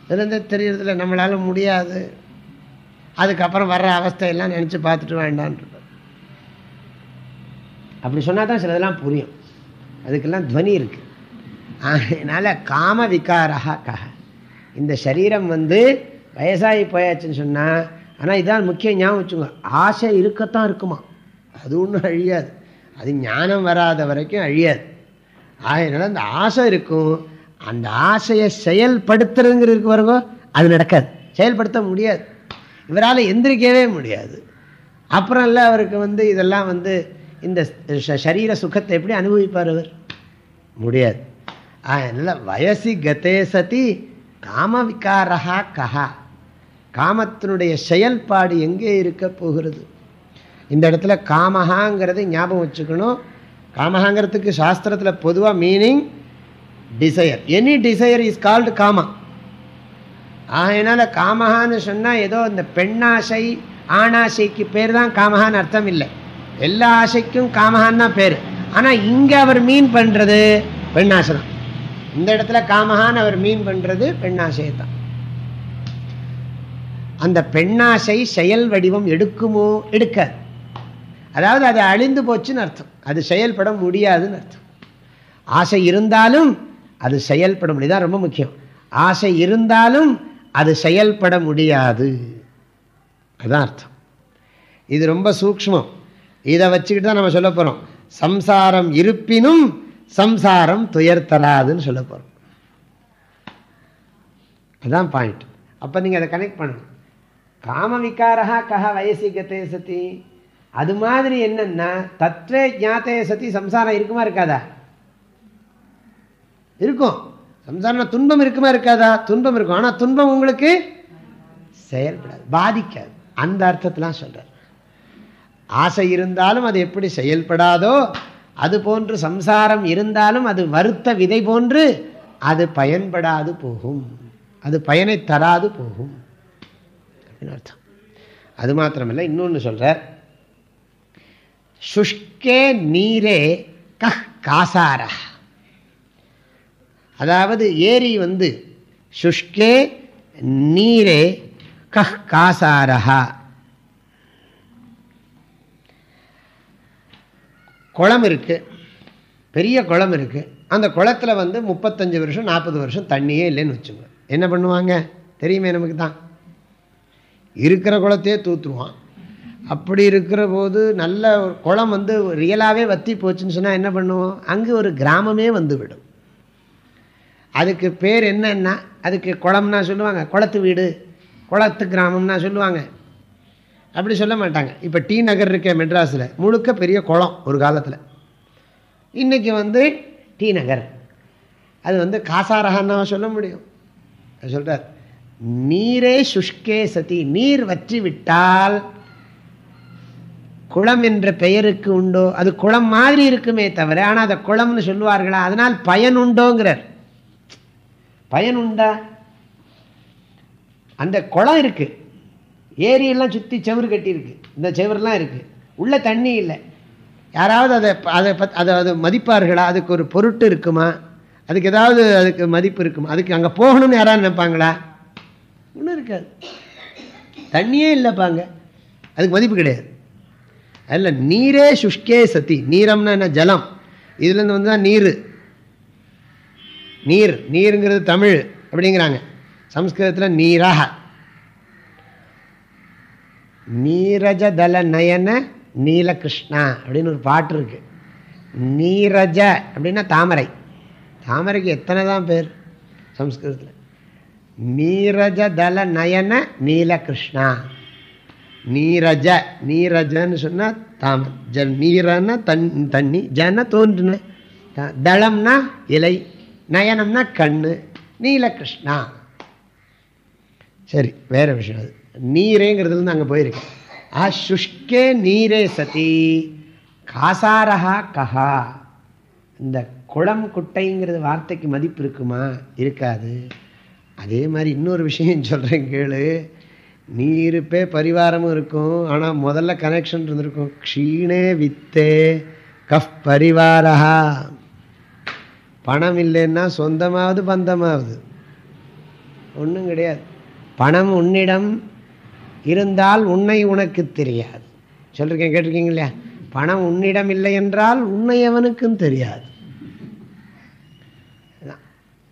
இதுலேருந்தே தெரியறதில்ல. நம்மளால் முடியாது. அதுக்கப்புறம் வர்ற அவஸ்தையெல்லாம் நினச்சி பார்த்துட்டு வேண்டான்ட்டு அப்படி சொன்னால் தான் சிலதெல்லாம் புரியும். அதுக்கெல்லாம் துவனி இருக்குது அதனால் காம விகாரா கஹ. இந்த சரீரம் வந்து வயசாகி போயாச்சுன்னு சொன்னால் ஆனால் இதான் முக்கிய ஞாபகம் வச்சுங்க ஆசை இருக்கத்தான் இருக்குமா? அது ஒன்றும் அழியாது. அது ஞானம் வராத வரைக்கும் அழியாது. அதனால் அந்த ஆசை இருக்கும். அந்த ஆசையை செயல்படுத்துறதுங்கிறதுக்கு இருக்கு அது நடக்காது. செயல்படுத்த முடியாது. இவரால் எந்திரிக்கவே முடியாது. அப்புறம் இல்லை அவருக்கு வந்து இதெல்லாம் வந்து இந்த சரீர சுகத்தை எப்படி அனுபவிப்பார் அவர்? முடியாது. அதனால் வயசி கதே சதி காமவிகாரா கஹா. காமத்தினுடைய செயல்பாடு எங்கே இருக்க போகிறது? இந்த இடத்துல காமஹாங்கிறது ஞாபகம் வச்சுக்கணும். காமஹாங்கிறதுக்கு சாஸ்திரத்தில் பொதுவாக meaning desire any desire is called kama அதனால் காமஹான்னு சொன்னால் ஏதோ இந்த பெண்ணாசை ஆணாசைக்கு பேர் தான் காமஹான்னு அர்த்தம் இல்லை. எல்லா ஆசைக்கும் காமஹான் தான் பேர். ஆனால் இங்கே அவர் மீன் பண்ணுறது பெண்ணாசை தான். இந்த இடத்துல காமஹான் அவர் மீன் பண்ணுறது பெண்ணாசையை தான். அந்த பெண்ணாசை செயல் வடிவம் எடுக்குமோ எடுக்காது. அதாவது அது அழிந்து போச்சுன்னு அர்த்தம். அது செயல்பட முடியாதுன்னு அர்த்தம். ஆசை இருந்தாலும் அது செயல்பட முடியாது ரொம்ப முக்கியம். ஆசை இருந்தாலும் அது செயல்பட முடியாது. அதுதான் அர்த்தம். இது ரொம்ப சூக்ஷ்மம். இதை வச்சுக்கிட்டு தான் நம்ம சொல்ல போகிறோம் சம்சாரம் இருப்பினும் சம்சாரம் துயர் தராதுன்னு சொல்ல போகிறோம் அதுதான் பாயிண்ட் அப்போ நீங்கள் அதை கனெக்ட் பண்ணணும். காம விகாரா கஹ வயசி சதி. அது மாதிரி என்னென்னா தத்வே ஜாத்தே சதி சம்சாரம் இருக்குமா இருக்காதா? இருக்கும். சம்சாரம்னா துன்பம் இருக்குமா இருக்காதா? துன்பம் இருக்கும். ஆனால் துன்பம் உங்களுக்கு செயல்படாது பாதிக்காது. அந்த அர்த்தத்தெலாம் சொல்கிறார் ஆசை இருந்தாலும் அது எப்படி செயல்படாதோ அது போன்று சம்சாரம் இருந்தாலும் அது வருத்த விதை போன்று அது பயன்படாது போகும். அது பயனை தராது போகும். அப்படின்னு அர்த்தம். அது மாத்திரமில்லை இன்னொன்று சொல்கிறார் சுஷ்கே நீரே கஹ் காசாரா அதாவது ஏரி வந்து சுஷ்கே நீரே கஹ் காசாரஹா. குளம் இருக்குது பெரிய குளம் இருக்குது அந்த குளத்தில் வந்து முப்பத்தஞ்சு வருஷம் நாற்பது வருஷம் தண்ணியே இல்லைன்னு வச்சுங்க. என்ன பண்ணுவாங்க? தெரியுமே நமக்கு தான். இருக்கிற குளத்தையே தூத்துருவான். அப்படி இருக்கிற போது நல்ல ஒரு குளம் வந்து ரியலாகவே வத்தி போச்சுன்னு சொன்னால் என்ன பண்ணுவோம்? அங்கே ஒரு கிராமமே வந்து விடும். அதுக்கு பேர் என்னன்னா அதுக்கு குளம்னா சொல்லுவாங்க. குளத்து வீடு குளத்து கிராமம்னா சொல்லுவாங்க. அப்படி சொல்ல மாட்டாங்க. இப்போ டி நகர் இருக்க மெட்ராஸில் முழுக்க பெரிய குளம் ஒரு காலத்தில். இன்றைக்கி வந்து டி நகர். அது வந்து காசாரகன்னா சொல்ல முடியும். சொல்கிறார் நீரே சுஷ்கே சதி நீர் வற்றி விட்டால் குளம் என்ற பெயருக்கு உண்டோ? அது குளம் மாதிரி இருக்குமே தவிர ஆனால் அதை குளம்னு சொல்லுவார்களா? அதனால் பயன் உண்டோங்கிறார். பயன் உண்டா அந்த குளம் இருக்குது ஏரியெல்லாம் சுற்றி செவரு கட்டியிருக்கு இந்த செவருலாம் இருக்குது உள்ளே தண்ணி இல்லை. யாராவது அதை அதை பத் அதை அதை மதிப்பார்களா? அதுக்கு ஒரு பொருட்டு இருக்குமா? அதுக்கு ஏதாவது அதுக்கு மதிப்பு இருக்குமா? அதுக்கு அங்கே போகணும்னு யாராவது நினைப்பாங்களா? ஒன்றும் இருக்காது. தண்ணியே இல்லைப்பாங்க. அதுக்கு மதிப்பு கிடையாது. அதில் நீரே சுஷ்கே சதி. நீரம்னா என்ன? ஜலம். இதுலேருந்து வந்து தான் நீர். நீர் நீருங்கிறது தமிழ் அப்படிங்கிறாங்க. சம்ஸ்கிருதத்தில் நீராக. நீரஜதல நயன நீலகிருஷ்ணா அப்படின்னு ஒரு பாட்டு இருக்கு. நீரஜ அப்படின்னா தாமரை. தாமரைக்கு எத்தனை தான் பேர் சம்ஸ்கிருதத்தில்? நீரஜதல நயன நீலகிருஷ்ணா. நீரஜ நீரஜன்னு சொன்னால் தாமரை. ஜ நீரன்னா தன் தண்ணி. ஜன தோன்றுன. தளம்னா இலை. நயனம்னா கண்ணு நீலகிருஷ்ணா. சரி வேற விஷயம் அது. நீரேங்கிறதுலேருந்து அங்கே போயிருக்கேன் ஆ சுஷ்கே நீரே சதி காசாரஹா கஹா. இந்த குளம் குட்டைங்கிறது வார்த்தைக்கு மதிப்பு இருக்குமா? இருக்காது. அதே மாதிரி இன்னொரு விஷயம் சொல்கிறேன் கேளு. நீருப்பே பரிவாரமும் இருக்கும் ஆனால் முதல்ல கனெக்ஷன் இருந்திருக்கும். க்ஷீணே வித்தே கஃப் பரிவாரஹா. பணம் இல்லைன்னா சொந்தமாவது பந்தமாவது. ஒன்றும் கிடையாது. பணம் உன்னிடம் இருந்தால் உன்னை உனக்கு தெரியாது. சொல்லிருக்கேன் கேட்டிருக்கீங்க இல்லையா? பணம் உன்னிடம் இல்லை என்றால் உன்னை எவனுக்கும் தெரியாது.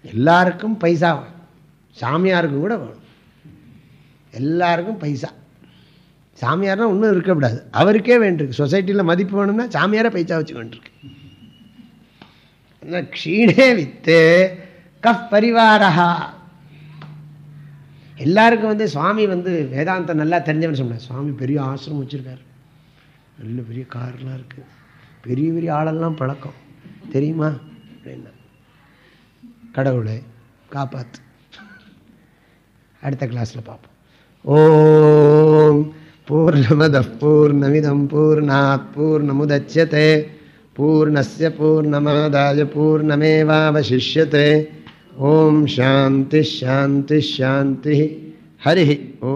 எல்லாருக்கும் பைசா வேணும். சாமியாருக்கும் கூட வேணும். எல்லாருக்கும் பைசா. சாமியார்னா ஒன்றும் இருக்கக்கூடாது. அவருக்கே வேண்டியிருக்கு. சொசைட்டியில் மதிப்பு வேணும்னா சாமியாரை பைசா வச்சு வேண்டியிருக்கு. க்ஷீணே வித்து கஃப் பரிவாரஹா எல்லாருக்கும் வந்து சுவாமி வந்து வேதாந்தம் நல்லா தெரிஞ்சவன் சொன்னார் சுவாமி பெரிய ஆசிரமம் வச்சுருக்காரு. நல்ல பெரிய கார்லாம் இருக்குது பெரிய பெரிய ஆளெல்லாம் பழக்கம். தெரியுமா? அப்படின்னா. கடவுளை காப்பாற்று அடுத்த கிளாஸில் பார்ப்போம். ஓம் பூர்ணமத பூர்ணமிதம் பூர்ணாத் பூர்ணமுதட்சியதே பூர்ணய பூர்ணமாதாய பூர்ணமேவாவசிஷ்யத்தை ஓம் சாந்தி ஷாந்தி ஷாந்தி ஹரி ஓ